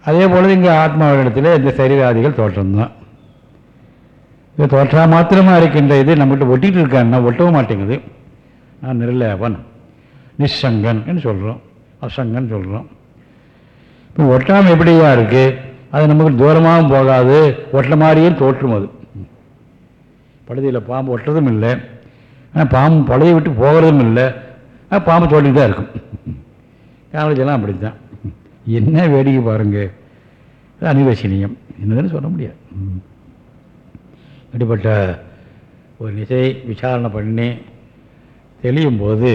அதே போல் இங்கே ஆத்மாவிடத்தில் இந்த சரீராதிகள் தோற்றம்தான். இது தோற்றா மாத்திரமாக இருக்கின்ற இது நம்மகிட்ட ஒட்டிகிட்டு இருக்கான்னா ஒட்டவும் மாட்டேங்குது. நான் நிர்லேபன் நிஷங்கன் சொல்கிறோம் அசங்கன் சொல்கிறோம் இப்போ ஒட்டாமல் எப்படியா இருக்குது அது நமக்கு தூரமாகவும் போகாது ஒட்டுற மாதிரியும் தோற்றும் அது. பழுதியில் பாம்பு ஒட்டுறதும் இல்லை. ஆனால் பாம்பு பழுதை விட்டு போகிறதும் இல்லை. ஆனால் பாம்பு தோட்டிட்டு தான் இருக்கும். காலேஜெல்லாம் அப்படி தான் என்ன வேடிக்கை பாருங்கள் அனிவசனியம் என்னதுன்னு சொல்ல முடியாது. இப்படிப்பட்ட ஒரு நிசை விசாரணை பண்ணி தெளியும் போது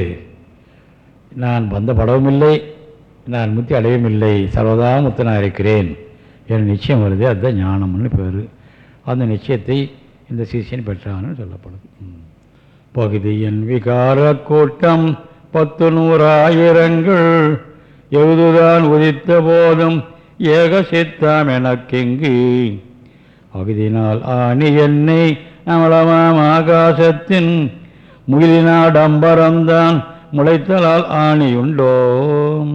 நான் பந்தப்படவும் இல்லை நான் முத்தி அடையவும் இல்லை சர்வதா முத்தனாக இருக்கிறேன் என் நிச்சயம் வருது அதுதான் ஞானம்னு பேர். அந்த நிச்சயத்தை இந்த சிஷியன் பெற்றான்னு சொல்லப்படுது பகுதியின் விகார கூட்டம் பத்து நூறாயிரங்கள் எழுதுதான் உதித்த போதும் ஏக சித்தாம் எனக்கிங்கு? அகுதினால் ஆணி என்னை அமலமாம் ஆகாசத்தின். முகிலினாடம்பரம்தான் முளைத்தலால் ஆணியுண்டோம்.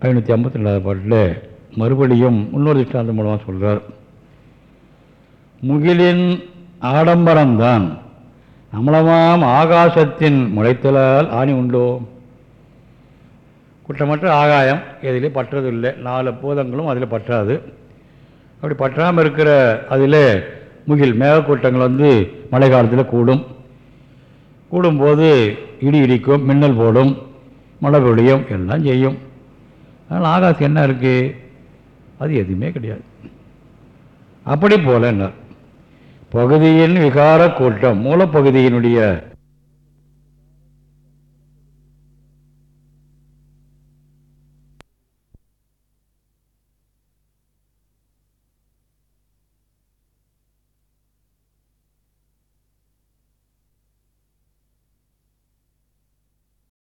ஐநூற்றி ஐம்பத்தி ரெண்டாவது பாட்டில் மறுபடியும் இன்னொரு திஷ்டாந்தம் மூலமாக சொல்கிறார் முகிலின் ஆடம்பரம்தான் அமலமாம் ஆகாசத்தின் முளைத்தலால் ஆணி உண்டோ? குற்றமற்ற ஆகாயம் எதிலே பற்றதில்லை. நாலு பூதங்களும் அதில் பற்றாது. அப்படி பற்றாமல் இருக்கிற அதில் முகில் மேகக்கூட்டங்கள் வந்து மழை காலத்தில் கூடும். கூடும்போது இடி இடிக்கும் மின்னல் போடும் மழை பொழியும் எல்லாம் செய்யும். அதனால் ஆகாசம் என்ன இருக்குது அது எதுவுமே கிடையாது. அப்படி போலன்னார் பகுதியின் விகார கூட்டம் மூலப்பகுதியினுடைய